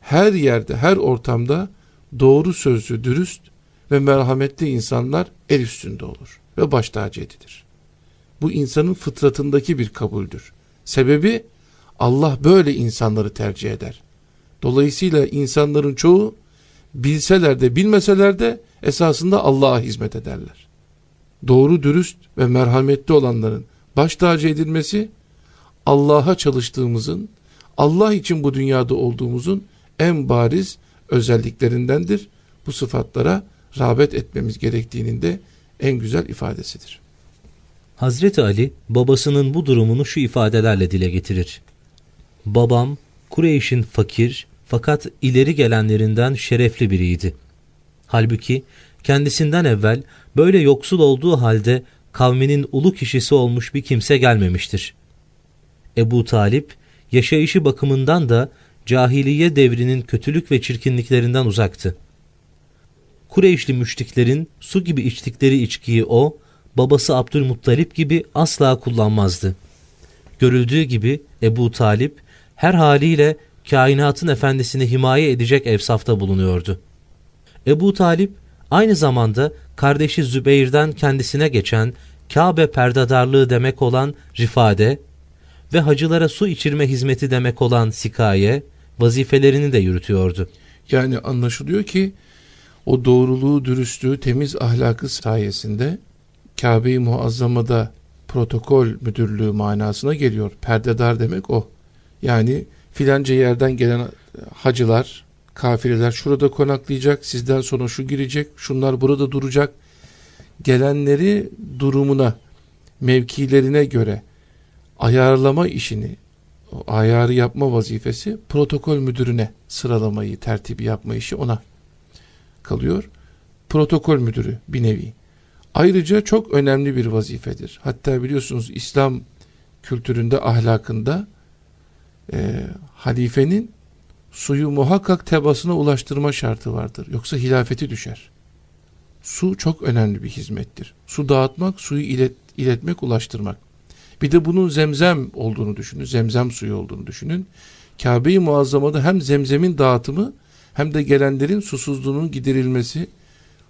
Her yerde, her ortamda doğru sözlü, dürüst ve merhametli insanlar el üstünde olur ve baş tacı edilir. Bu insanın fıtratındaki bir kabuldür. Sebebi Allah böyle insanları tercih eder. Dolayısıyla insanların çoğu bilseler de bilmeseler de esasında Allah'a hizmet ederler. Doğru dürüst ve merhametli olanların baş tacı edilmesi Allah'a çalıştığımızın, Allah için bu dünyada olduğumuzun en bariz özelliklerindendir. Bu sıfatlara rağbet etmemiz gerektiğinin de en güzel ifadesidir. Hazreti Ali babasının bu durumunu şu ifadelerle dile getirir. Babam Kureyş'in fakir fakat ileri gelenlerinden şerefli biriydi. Halbuki kendisinden evvel böyle yoksul olduğu halde kavminin ulu kişisi olmuş bir kimse gelmemiştir. Ebu Talip yaşayışı bakımından da cahiliye devrinin kötülük ve çirkinliklerinden uzaktı. Kureyşli müşriklerin su gibi içtikleri içkiyi o, babası Abdülmuttalip gibi asla kullanmazdı. Görüldüğü gibi Ebu Talip her haliyle kainatın efendisini himaye edecek evsafta bulunuyordu. Ebu Talip aynı zamanda kardeşi Zübeyir'den kendisine geçen Kabe perdadarlığı demek olan rifade ve hacılara su içirme hizmeti demek olan sikaye vazifelerini de yürütüyordu. Yani anlaşılıyor ki o doğruluğu, dürüstlüğü, temiz ahlakı sayesinde Kabe-i Muazzama'da protokol müdürlüğü manasına geliyor. Perdedar demek o. Yani filanca yerden gelen hacılar, kafireler şurada konaklayacak, sizden sonra şu girecek, şunlar burada duracak. Gelenleri durumuna, mevkilerine göre ayarlama işini, ayarı yapma vazifesi protokol müdürüne sıralamayı, tertibi yapma işi ona kalıyor. Protokol müdürü bir nevi. Ayrıca çok önemli bir vazifedir. Hatta biliyorsunuz İslam kültüründe, ahlakında e, halifenin suyu muhakkak tebasına ulaştırma şartı vardır. Yoksa hilafeti düşer. Su çok önemli bir hizmettir. Su dağıtmak, suyu ilet, iletmek, ulaştırmak. Bir de bunun zemzem olduğunu düşünün. Zemzem suyu olduğunu düşünün. Kabe-i Muazzama'da hem zemzemin dağıtımı hem de gelenlerin susuzluğunun giderilmesi,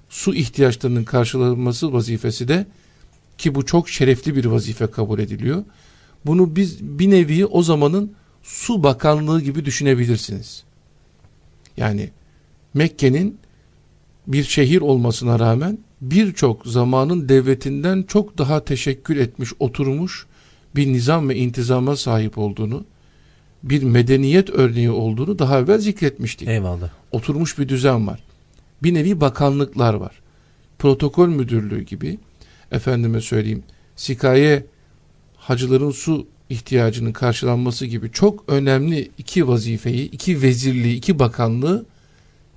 su ihtiyaçlarının karşılanması vazifesi de ki bu çok şerefli bir vazife kabul ediliyor. Bunu biz bir nevi o zamanın su bakanlığı gibi düşünebilirsiniz. Yani Mekke'nin bir şehir olmasına rağmen birçok zamanın devletinden çok daha teşekkül etmiş, oturmuş bir nizam ve intizama sahip olduğunu, bir medeniyet örneği olduğunu daha evvel zikretmiştik. Eyvallah. Oturmuş bir düzen var. Bir nevi bakanlıklar var. Protokol müdürlüğü gibi, efendime söyleyeyim, sikaye hacıların su ihtiyacının karşılanması gibi çok önemli iki vazifeyi, iki vezirliği, iki bakanlığı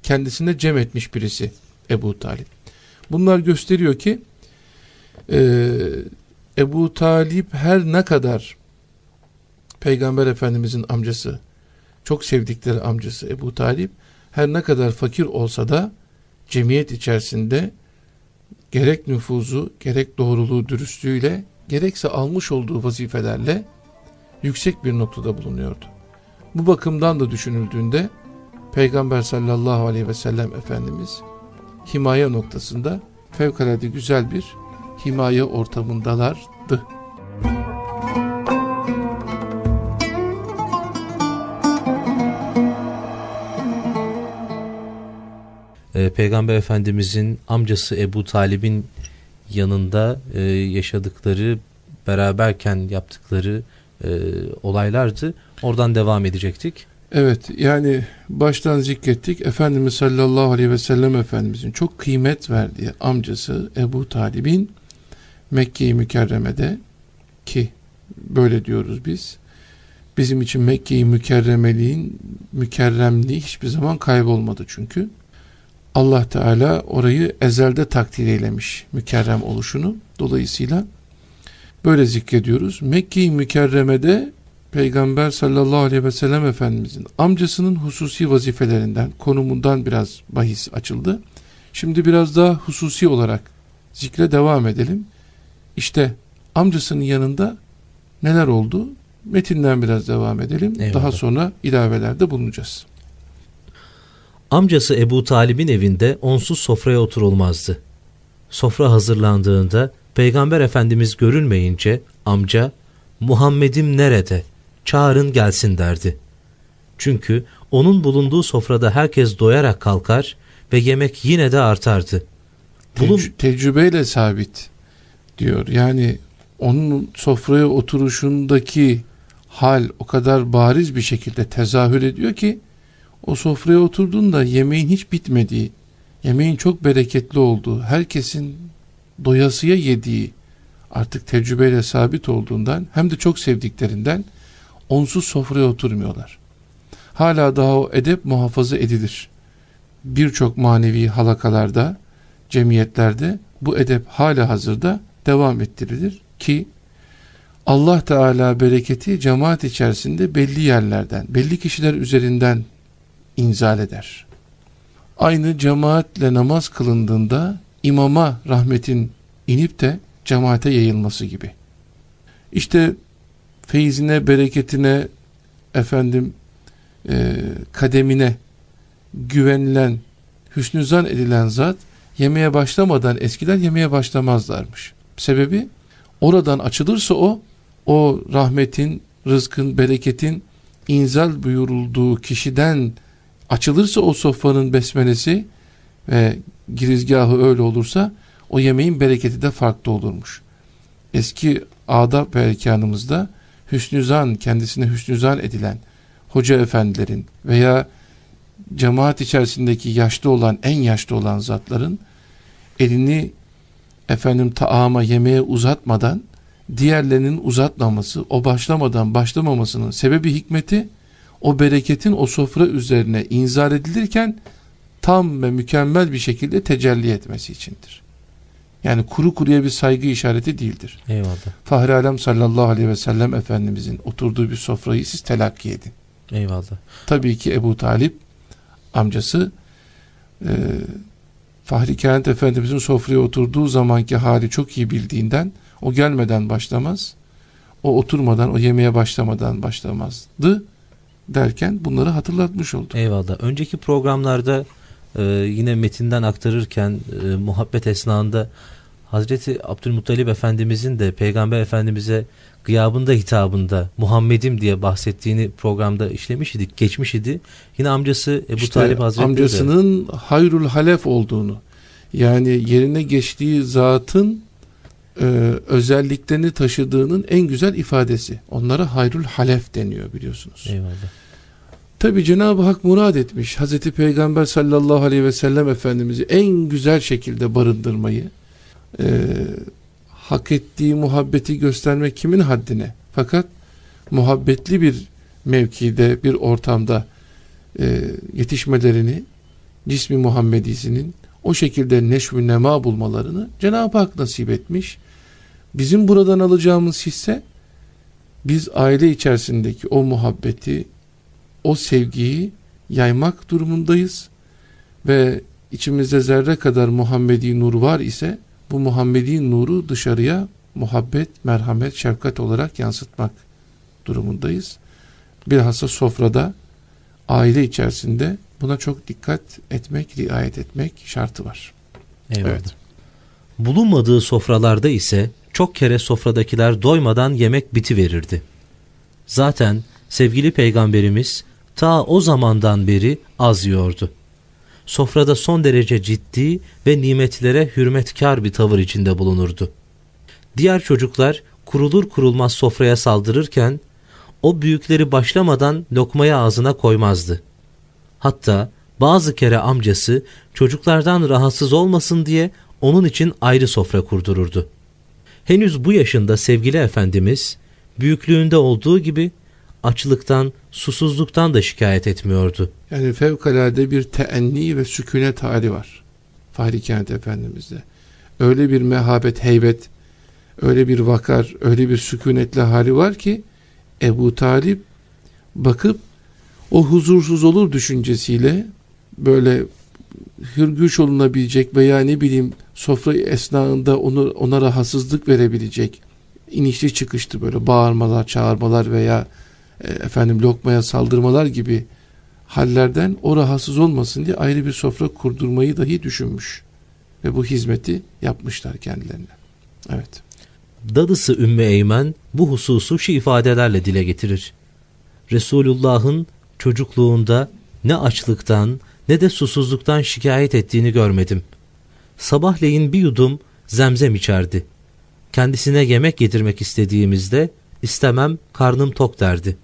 kendisine cem etmiş birisi Ebu Talip. Bunlar gösteriyor ki e, Ebu Talip her ne kadar Peygamber Efendimizin amcası, çok sevdikleri amcası Ebu Talip her ne kadar fakir olsa da cemiyet içerisinde gerek nüfuzu, gerek doğruluğu, dürüstlüğüyle, gerekse almış olduğu vazifelerle yüksek bir noktada bulunuyordu. Bu bakımdan da düşünüldüğünde Peygamber sallallahu aleyhi ve sellem Efendimiz himaye noktasında fevkalade güzel bir himaye ortamındalardı. E, Peygamber Efendimizin amcası Ebu Talib'in yanında e, yaşadıkları, beraberken yaptıkları e, olaylardı. Oradan devam edecektik. Evet yani baştan zikrettik Efendimiz sallallahu aleyhi ve sellem Efendimizin çok kıymet verdiği amcası Ebu Talib'in Mekke-i Mükerreme'de ki böyle diyoruz biz bizim için Mekke-i Mükerremeliğin mükerremliği hiçbir zaman kaybolmadı çünkü Allah Teala orayı ezelde takdir eylemiş mükerrem oluşunu. Dolayısıyla böyle zikrediyoruz. Mekke-i Mükerreme'de Peygamber sallallahu aleyhi ve sellem Efendimizin amcasının hususi vazifelerinden, konumundan biraz bahis açıldı. Şimdi biraz daha hususi olarak zikre devam edelim. İşte amcasının yanında neler oldu? Metinden biraz devam edelim. Eyvallah. Daha sonra ilavelerde bulunacağız. Amcası Ebu Talib'in evinde onsuz sofraya oturulmazdı. Sofra hazırlandığında Peygamber Efendimiz görülmeyince amca Muhammed'im nerede? Çağırın gelsin derdi. Çünkü onun bulunduğu sofrada herkes doyarak kalkar ve yemek yine de artardı. Bulun... Tec tecrübeyle sabit diyor. Yani onun sofraya oturuşundaki hal o kadar bariz bir şekilde tezahür ediyor ki o sofraya oturduğunda yemeğin hiç bitmediği, yemeğin çok bereketli olduğu, herkesin doyasıya yediği artık tecrübeyle sabit olduğundan hem de çok sevdiklerinden onsuz sofraya oturmuyorlar. Hala daha o edep muhafaza edilir. Birçok manevi halakalarda, cemiyetlerde bu edep hala hazırda devam ettirilir ki Allah Teala bereketi cemaat içerisinde belli yerlerden, belli kişiler üzerinden inzal eder. Aynı cemaatle namaz kılındığında imama rahmetin inip de cemaate yayılması gibi. İşte feyzine, bereketine, efendim e, kademine güvenilen, hüsnü zan edilen zat yemeye başlamadan eskiler yemeye başlamazlarmış. Sebebi oradan açılırsa o, o rahmetin, rızkın, bereketin inzal buyurulduğu kişiden açılırsa o sofranın besmelesi ve girizgahı öyle olursa o yemeğin bereketi de farklı olurmuş. Eski adab ve erkanımızda hüsnüzan, kendisine hüsnüzan edilen hoca efendilerin veya cemaat içerisindeki yaşlı olan, en yaşlı olan zatların elini efendim taama, yemeğe uzatmadan diğerlerinin uzatmaması, o başlamadan başlamamasının sebebi hikmeti o bereketin o sofra üzerine inzar edilirken tam ve mükemmel bir şekilde tecelli etmesi içindir. Yani kuru kuruya bir saygı işareti değildir. Eyvallah. Fahri Alem sallallahu aleyhi ve sellem Efendimizin oturduğu bir sofrayı siz telakki edin. Eyvallah. Tabii ki Ebu Talip amcası e, Fahri Kainat Efendimizin sofraya oturduğu zamanki hali çok iyi bildiğinden o gelmeden başlamaz. O oturmadan, o yemeğe başlamadan başlamazdı derken bunları hatırlatmış oldu. Eyvallah. Önceki programlarda e, yine metinden aktarırken e, muhabbet esnasında Hazreti Abdülmuttalip Efendimizin de Peygamber Efendimiz'e gıyabında hitabında Muhammed'im diye bahsettiğini programda işlemiş idik, geçmiş idi. Yine amcası Ebu işte Talip Hazretleri amcasının de. hayrul halef olduğunu yani yerine geçtiği zatın e, özelliklerini taşıdığının en güzel ifadesi. Onlara hayrul halef deniyor biliyorsunuz. Eyvallah. Tabi Cenab-ı Hak murad etmiş Hazreti Peygamber sallallahu aleyhi ve sellem Efendimiz'i en güzel şekilde barındırmayı, e, hak ettiği muhabbeti göstermek kimin haddine? Fakat muhabbetli bir mevkide, bir ortamda e, yetişmelerini, cismi Muhammedisinin o şekilde neşv nema bulmalarını Cenab-ı Hak nasip etmiş. Bizim buradan alacağımız hisse, biz aile içerisindeki o muhabbeti, o sevgiyi yaymak durumundayız ve içimizde zerre kadar Muhammedi nur var ise bu Muhammedi nuru dışarıya muhabbet, merhamet, şefkat olarak yansıtmak durumundayız. Bilhassa sofrada, aile içerisinde buna çok dikkat etmek, riayet etmek şartı var. Eyvallah. Evet. Bulunmadığı sofralarda ise çok kere sofradakiler doymadan yemek biti verirdi. Zaten sevgili peygamberimiz ta o zamandan beri az yiyordu. Sofrada son derece ciddi ve nimetlere hürmetkar bir tavır içinde bulunurdu. Diğer çocuklar kurulur kurulmaz sofraya saldırırken o büyükleri başlamadan lokmayı ağzına koymazdı. Hatta bazı kere amcası çocuklardan rahatsız olmasın diye onun için ayrı sofra kurdururdu. Henüz bu yaşında sevgili Efendimiz büyüklüğünde olduğu gibi açlıktan, susuzluktan da şikayet etmiyordu. Yani fevkalade bir teenni ve sükunet hali var. Fahri Kent Efendimiz'de. Öyle bir mehabet, heybet, öyle bir vakar, öyle bir sükunetli hali var ki Ebu Talip bakıp o huzursuz olur düşüncesiyle böyle hürgüç olunabilecek veya ne bileyim sofra esnasında onu, ona rahatsızlık verebilecek inişli çıkıştı böyle bağırmalar, çağırmalar veya efendim lokmaya saldırmalar gibi hallerden o rahatsız olmasın diye ayrı bir sofra kurdurmayı dahi düşünmüş. Ve bu hizmeti yapmışlar kendilerine. Evet. Dadısı Ümmü Eymen bu hususu şu ifadelerle dile getirir. Resulullah'ın çocukluğunda ne açlıktan ne de susuzluktan şikayet ettiğini görmedim. Sabahleyin bir yudum zemzem içerdi. Kendisine yemek yedirmek istediğimizde istemem karnım tok derdi.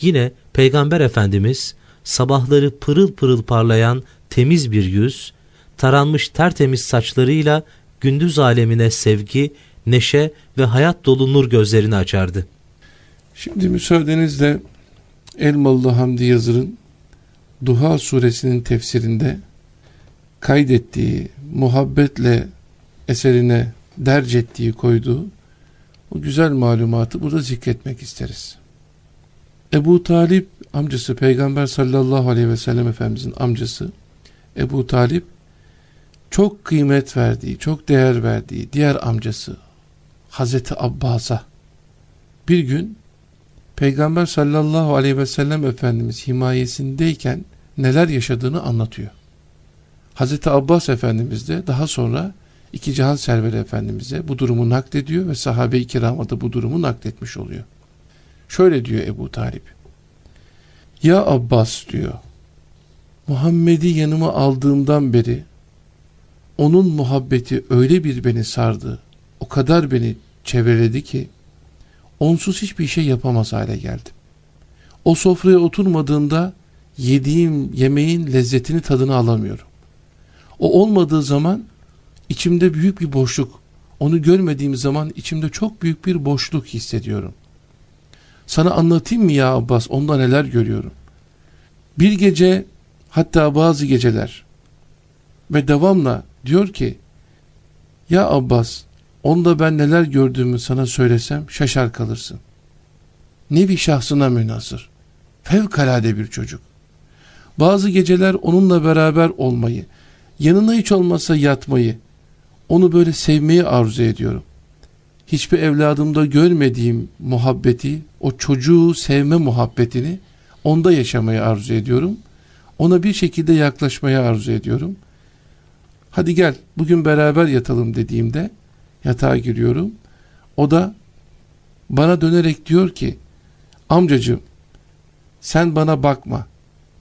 Yine Peygamber Efendimiz sabahları pırıl pırıl parlayan temiz bir yüz, taranmış tertemiz saçlarıyla gündüz alemine sevgi, neşe ve hayat dolu nur gözlerini açardı. Şimdi müsaadenizle Elmalı Hamdi Yazır'ın Duha suresinin tefsirinde kaydettiği, muhabbetle eserine derc ettiği, koyduğu o güzel malumatı burada zikretmek isteriz. Ebu Talip amcası Peygamber sallallahu aleyhi ve sellem Efendimizin amcası Ebu Talip çok kıymet verdiği, çok değer verdiği diğer amcası Hazreti Abbas'a bir gün Peygamber sallallahu aleyhi ve sellem Efendimiz himayesindeyken neler yaşadığını anlatıyor. Hazreti Abbas Efendimiz de daha sonra iki cihan serveri Efendimiz'e bu durumu naklediyor ve sahabe-i kirama da bu durumu nakletmiş oluyor. Şöyle diyor Ebu Talip. Ya Abbas diyor. Muhammed'i yanıma aldığımdan beri onun muhabbeti öyle bir beni sardı, o kadar beni çevreledi ki onsuz hiçbir şey yapamaz hale geldim. O sofraya oturmadığında yediğim yemeğin lezzetini tadını alamıyorum. O olmadığı zaman içimde büyük bir boşluk, onu görmediğim zaman içimde çok büyük bir boşluk hissediyorum. Sana anlatayım mı ya Abbas onda neler görüyorum. Bir gece hatta bazı geceler ve devamla diyor ki ya Abbas onda ben neler gördüğümü sana söylesem şaşar kalırsın. Nevi şahsına münasır. Fevkalade bir çocuk. Bazı geceler onunla beraber olmayı, yanına hiç olmasa yatmayı, onu böyle sevmeyi arzu ediyorum hiçbir evladımda görmediğim muhabbeti, o çocuğu sevme muhabbetini onda yaşamayı arzu ediyorum. Ona bir şekilde yaklaşmayı arzu ediyorum. Hadi gel bugün beraber yatalım dediğimde yatağa giriyorum. O da bana dönerek diyor ki amcacığım sen bana bakma.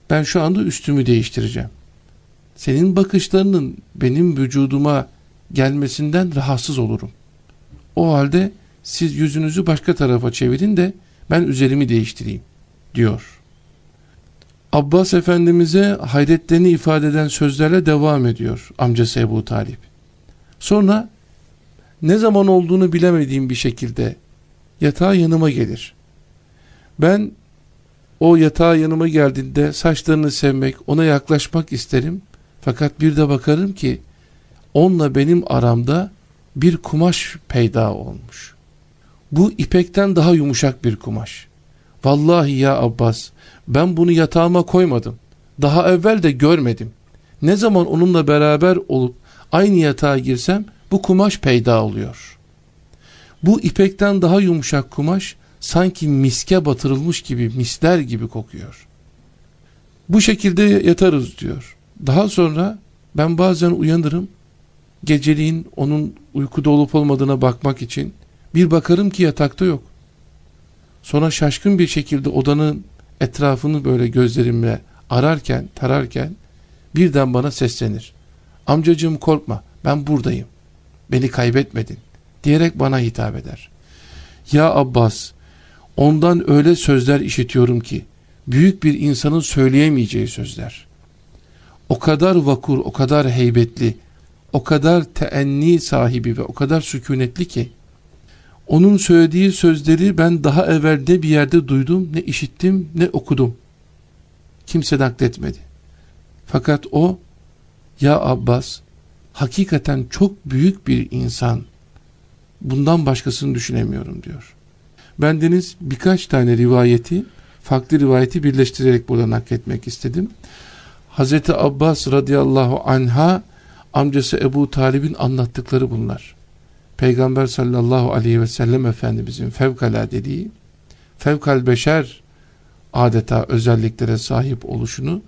Ben şu anda üstümü değiştireceğim. Senin bakışlarının benim vücuduma gelmesinden rahatsız olurum. O halde siz yüzünüzü başka tarafa çevirin de ben üzerimi değiştireyim diyor. Abbas Efendimiz'e hayretlerini ifade eden sözlerle devam ediyor amcası Ebu Talip. Sonra ne zaman olduğunu bilemediğim bir şekilde yatağa yanıma gelir. Ben o yatağa yanıma geldiğinde saçlarını sevmek, ona yaklaşmak isterim. Fakat bir de bakarım ki onunla benim aramda bir kumaş peyda olmuş. Bu ipekten daha yumuşak bir kumaş. Vallahi ya Abbas ben bunu yatağıma koymadım. Daha evvel de görmedim. Ne zaman onunla beraber olup aynı yatağa girsem bu kumaş peyda oluyor. Bu ipekten daha yumuşak kumaş sanki miske batırılmış gibi misler gibi kokuyor. Bu şekilde yatarız diyor. Daha sonra ben bazen uyanırım geceliğin onun uykuda olup olmadığına bakmak için bir bakarım ki yatakta yok. Sonra şaşkın bir şekilde odanın etrafını böyle gözlerimle ararken, tararken birden bana seslenir. Amcacığım korkma ben buradayım. Beni kaybetmedin diyerek bana hitap eder. Ya Abbas ondan öyle sözler işitiyorum ki büyük bir insanın söyleyemeyeceği sözler. O kadar vakur, o kadar heybetli, o kadar teenni sahibi ve o kadar sükunetli ki onun söylediği sözleri ben daha evvel ne bir yerde duydum, ne işittim, ne okudum. Kimse nakletmedi. Fakat o, ya Abbas, hakikaten çok büyük bir insan. Bundan başkasını düşünemiyorum diyor. Bendeniz birkaç tane rivayeti, farklı rivayeti birleştirerek burada nakletmek istedim. Hazreti Abbas radıyallahu anha amcası Ebu Talib'in anlattıkları bunlar. Peygamber sallallahu aleyhi ve sellem Efendimizin fevkala dediği, fevkal beşer adeta özelliklere sahip oluşunu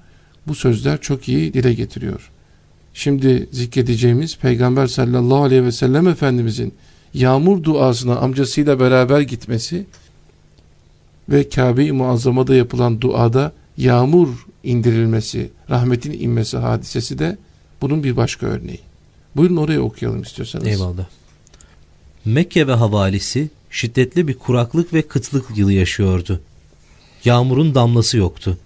bu sözler çok iyi dile getiriyor. Şimdi zikredeceğimiz Peygamber sallallahu aleyhi ve sellem Efendimizin yağmur duasına amcasıyla beraber gitmesi ve Kabe-i Muazzama'da yapılan duada yağmur indirilmesi, rahmetin inmesi hadisesi de bunun bir başka örneği. Buyurun oraya okuyalım istiyorsanız. Eyvallah. Mekke ve havalisi şiddetli bir kuraklık ve kıtlık yılı yaşıyordu. Yağmurun damlası yoktu.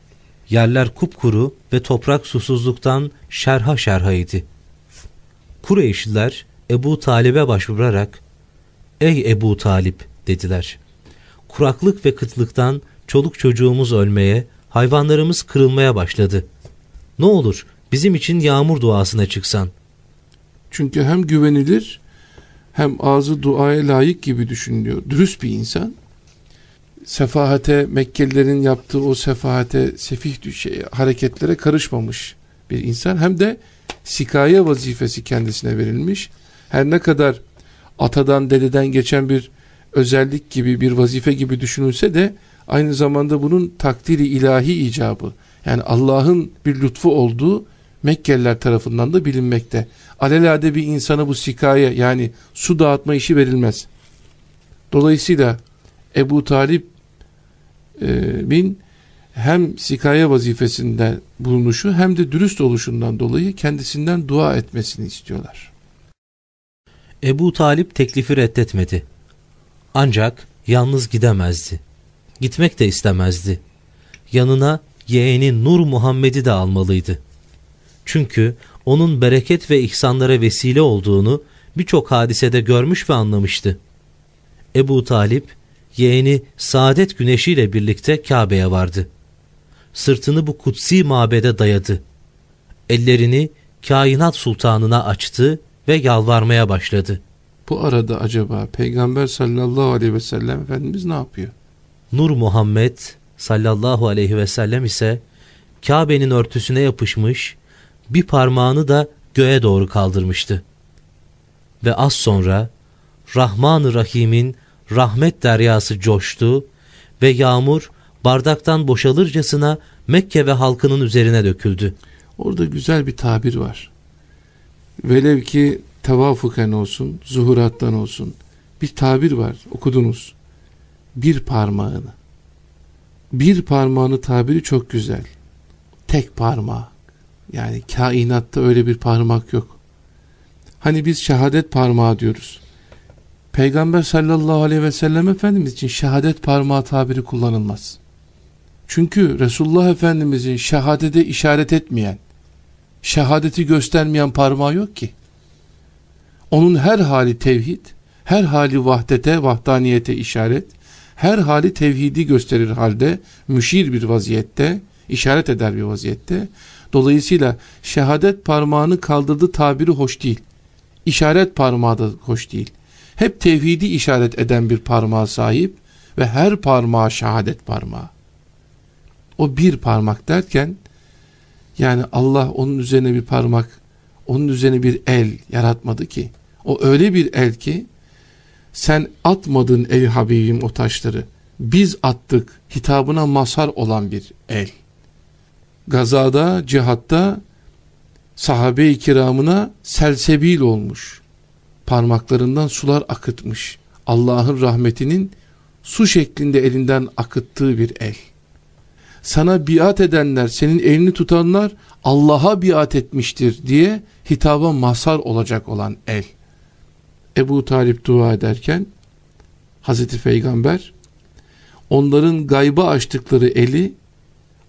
Yerler kupkuru ve toprak susuzluktan şerha şerhaydı. Kureyşliler Ebu Talib'e başvurarak Ey Ebu Talip dediler. Kuraklık ve kıtlıktan çoluk çocuğumuz ölmeye, hayvanlarımız kırılmaya başladı. Ne olur bizim için yağmur duasına çıksan. Çünkü hem güvenilir hem ağzı duaya layık gibi düşünülüyor. Dürüst bir insan. Sefahate, Mekkelilerin yaptığı o sefahate, sefih şey, hareketlere karışmamış bir insan. Hem de sikaye vazifesi kendisine verilmiş. Her ne kadar atadan, dededen geçen bir özellik gibi, bir vazife gibi düşünülse de aynı zamanda bunun takdiri ilahi icabı. Yani Allah'ın bir lütfu olduğu Mekkeliler tarafından da bilinmekte. Alelade bir insana bu sikaye yani su dağıtma işi verilmez. Dolayısıyla Ebu Talip e, bin hem sikaye vazifesinde bulunuşu hem de dürüst oluşundan dolayı kendisinden dua etmesini istiyorlar. Ebu Talip teklifi reddetmedi. Ancak yalnız gidemezdi. Gitmek de istemezdi. Yanına yeğeni Nur Muhammed'i de almalıydı. Çünkü onun bereket ve ihsanlara vesile olduğunu birçok hadisede görmüş ve anlamıştı. Ebu Talip, yeğeni Saadet Güneşi birlikte Kabe'ye vardı. Sırtını bu kutsi mabede dayadı. Ellerini kainat sultanına açtı ve yalvarmaya başladı. Bu arada acaba Peygamber sallallahu aleyhi ve sellem Efendimiz ne yapıyor? Nur Muhammed sallallahu aleyhi ve sellem ise Kabe'nin örtüsüne yapışmış bir parmağını da göğe doğru kaldırmıştı. Ve az sonra Rahman-ı Rahim'in rahmet deryası coştu ve yağmur bardaktan boşalırcasına Mekke ve halkının üzerine döküldü. Orada güzel bir tabir var. Velev ki tevafuken olsun, zuhurattan olsun bir tabir var okudunuz. Bir parmağını. Bir parmağını tabiri çok güzel. Tek parmağı. Yani kainatta öyle bir parmak yok. Hani biz şehadet parmağı diyoruz. Peygamber sallallahu aleyhi ve sellem Efendimiz için şehadet parmağı tabiri kullanılmaz. Çünkü Resulullah Efendimizin şehadete işaret etmeyen, şehadeti göstermeyen parmağı yok ki. Onun her hali tevhid, her hali vahdete, vahdaniyete işaret, her hali tevhidi gösterir halde, müşir bir vaziyette, işaret eder bir vaziyette, Dolayısıyla şehadet parmağını kaldırdı tabiri hoş değil. İşaret parmağı da hoş değil. Hep tevhidi işaret eden bir parmağa sahip ve her parmağı şehadet parmağı. O bir parmak derken Yani Allah onun üzerine bir parmak, onun üzerine bir el yaratmadı ki. O öyle bir el ki sen atmadın ey Habibim o taşları. Biz attık hitabına mazhar olan bir el. Gazada, cihatta sahabe-i kiramına selsebil olmuş. Parmaklarından sular akıtmış. Allah'ın rahmetinin su şeklinde elinden akıttığı bir el. Sana biat edenler, senin elini tutanlar Allah'a biat etmiştir diye hitaba mazhar olacak olan el. Ebu Talip dua ederken Hazreti Peygamber onların gayba açtıkları eli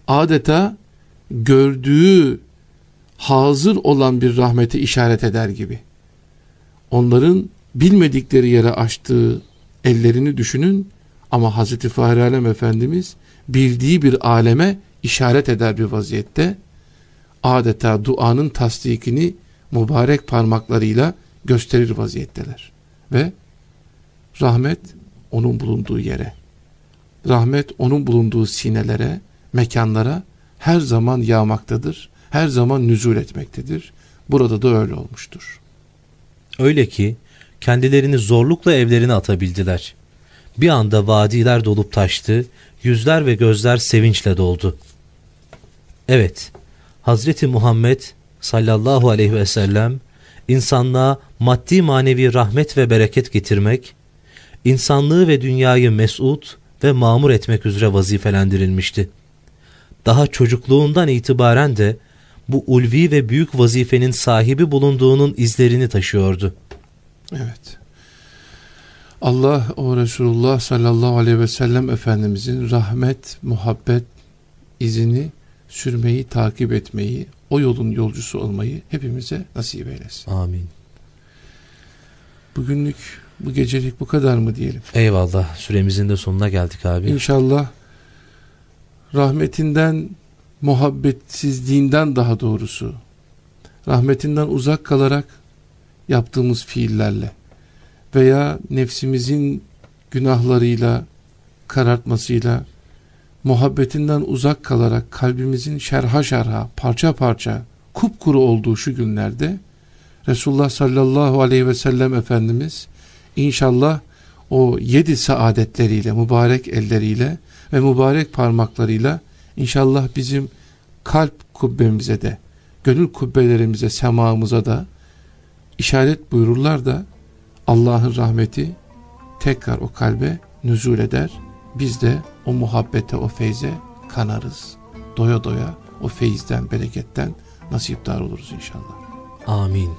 adeta gördüğü hazır olan bir rahmete işaret eder gibi. Onların bilmedikleri yere açtığı ellerini düşünün ama Hazreti Fahri Alem Efendimiz bildiği bir aleme işaret eder bir vaziyette adeta duanın tasdikini mübarek parmaklarıyla gösterir vaziyetteler. Ve rahmet onun bulunduğu yere, rahmet onun bulunduğu sinelere, mekanlara her zaman yağmaktadır, her zaman nüzul etmektedir. Burada da öyle olmuştur. Öyle ki kendilerini zorlukla evlerine atabildiler. Bir anda vadiler dolup taştı, yüzler ve gözler sevinçle doldu. Evet, Hazreti Muhammed sallallahu aleyhi ve sellem insanlığa maddi manevi rahmet ve bereket getirmek, insanlığı ve dünyayı mesut ve mamur etmek üzere vazifelendirilmişti. Daha çocukluğundan itibaren de bu ulvi ve büyük vazifenin sahibi bulunduğunun izlerini taşıyordu. Evet. Allah o Resulullah sallallahu aleyhi ve sellem Efendimizin rahmet, muhabbet izini sürmeyi, takip etmeyi, o yolun yolcusu olmayı hepimize nasip eylesin. Amin. Bugünlük, bu gecelik bu kadar mı diyelim? Eyvallah. Süremizin de sonuna geldik abi. İnşallah rahmetinden, muhabbetsizliğinden daha doğrusu, rahmetinden uzak kalarak yaptığımız fiillerle veya nefsimizin günahlarıyla, karartmasıyla, muhabbetinden uzak kalarak kalbimizin şerha şerha, parça parça, kupkuru olduğu şu günlerde Resulullah sallallahu aleyhi ve sellem Efendimiz inşallah o yedi saadetleriyle, mübarek elleriyle ve mübarek parmaklarıyla inşallah bizim kalp kubbemize de, gönül kubbelerimize, semamıza da işaret buyururlar da Allah'ın rahmeti tekrar o kalbe nüzul eder. Biz de o muhabbete, o feyze kanarız. Doya doya o feyizden, bereketten nasipdar oluruz inşallah. Amin.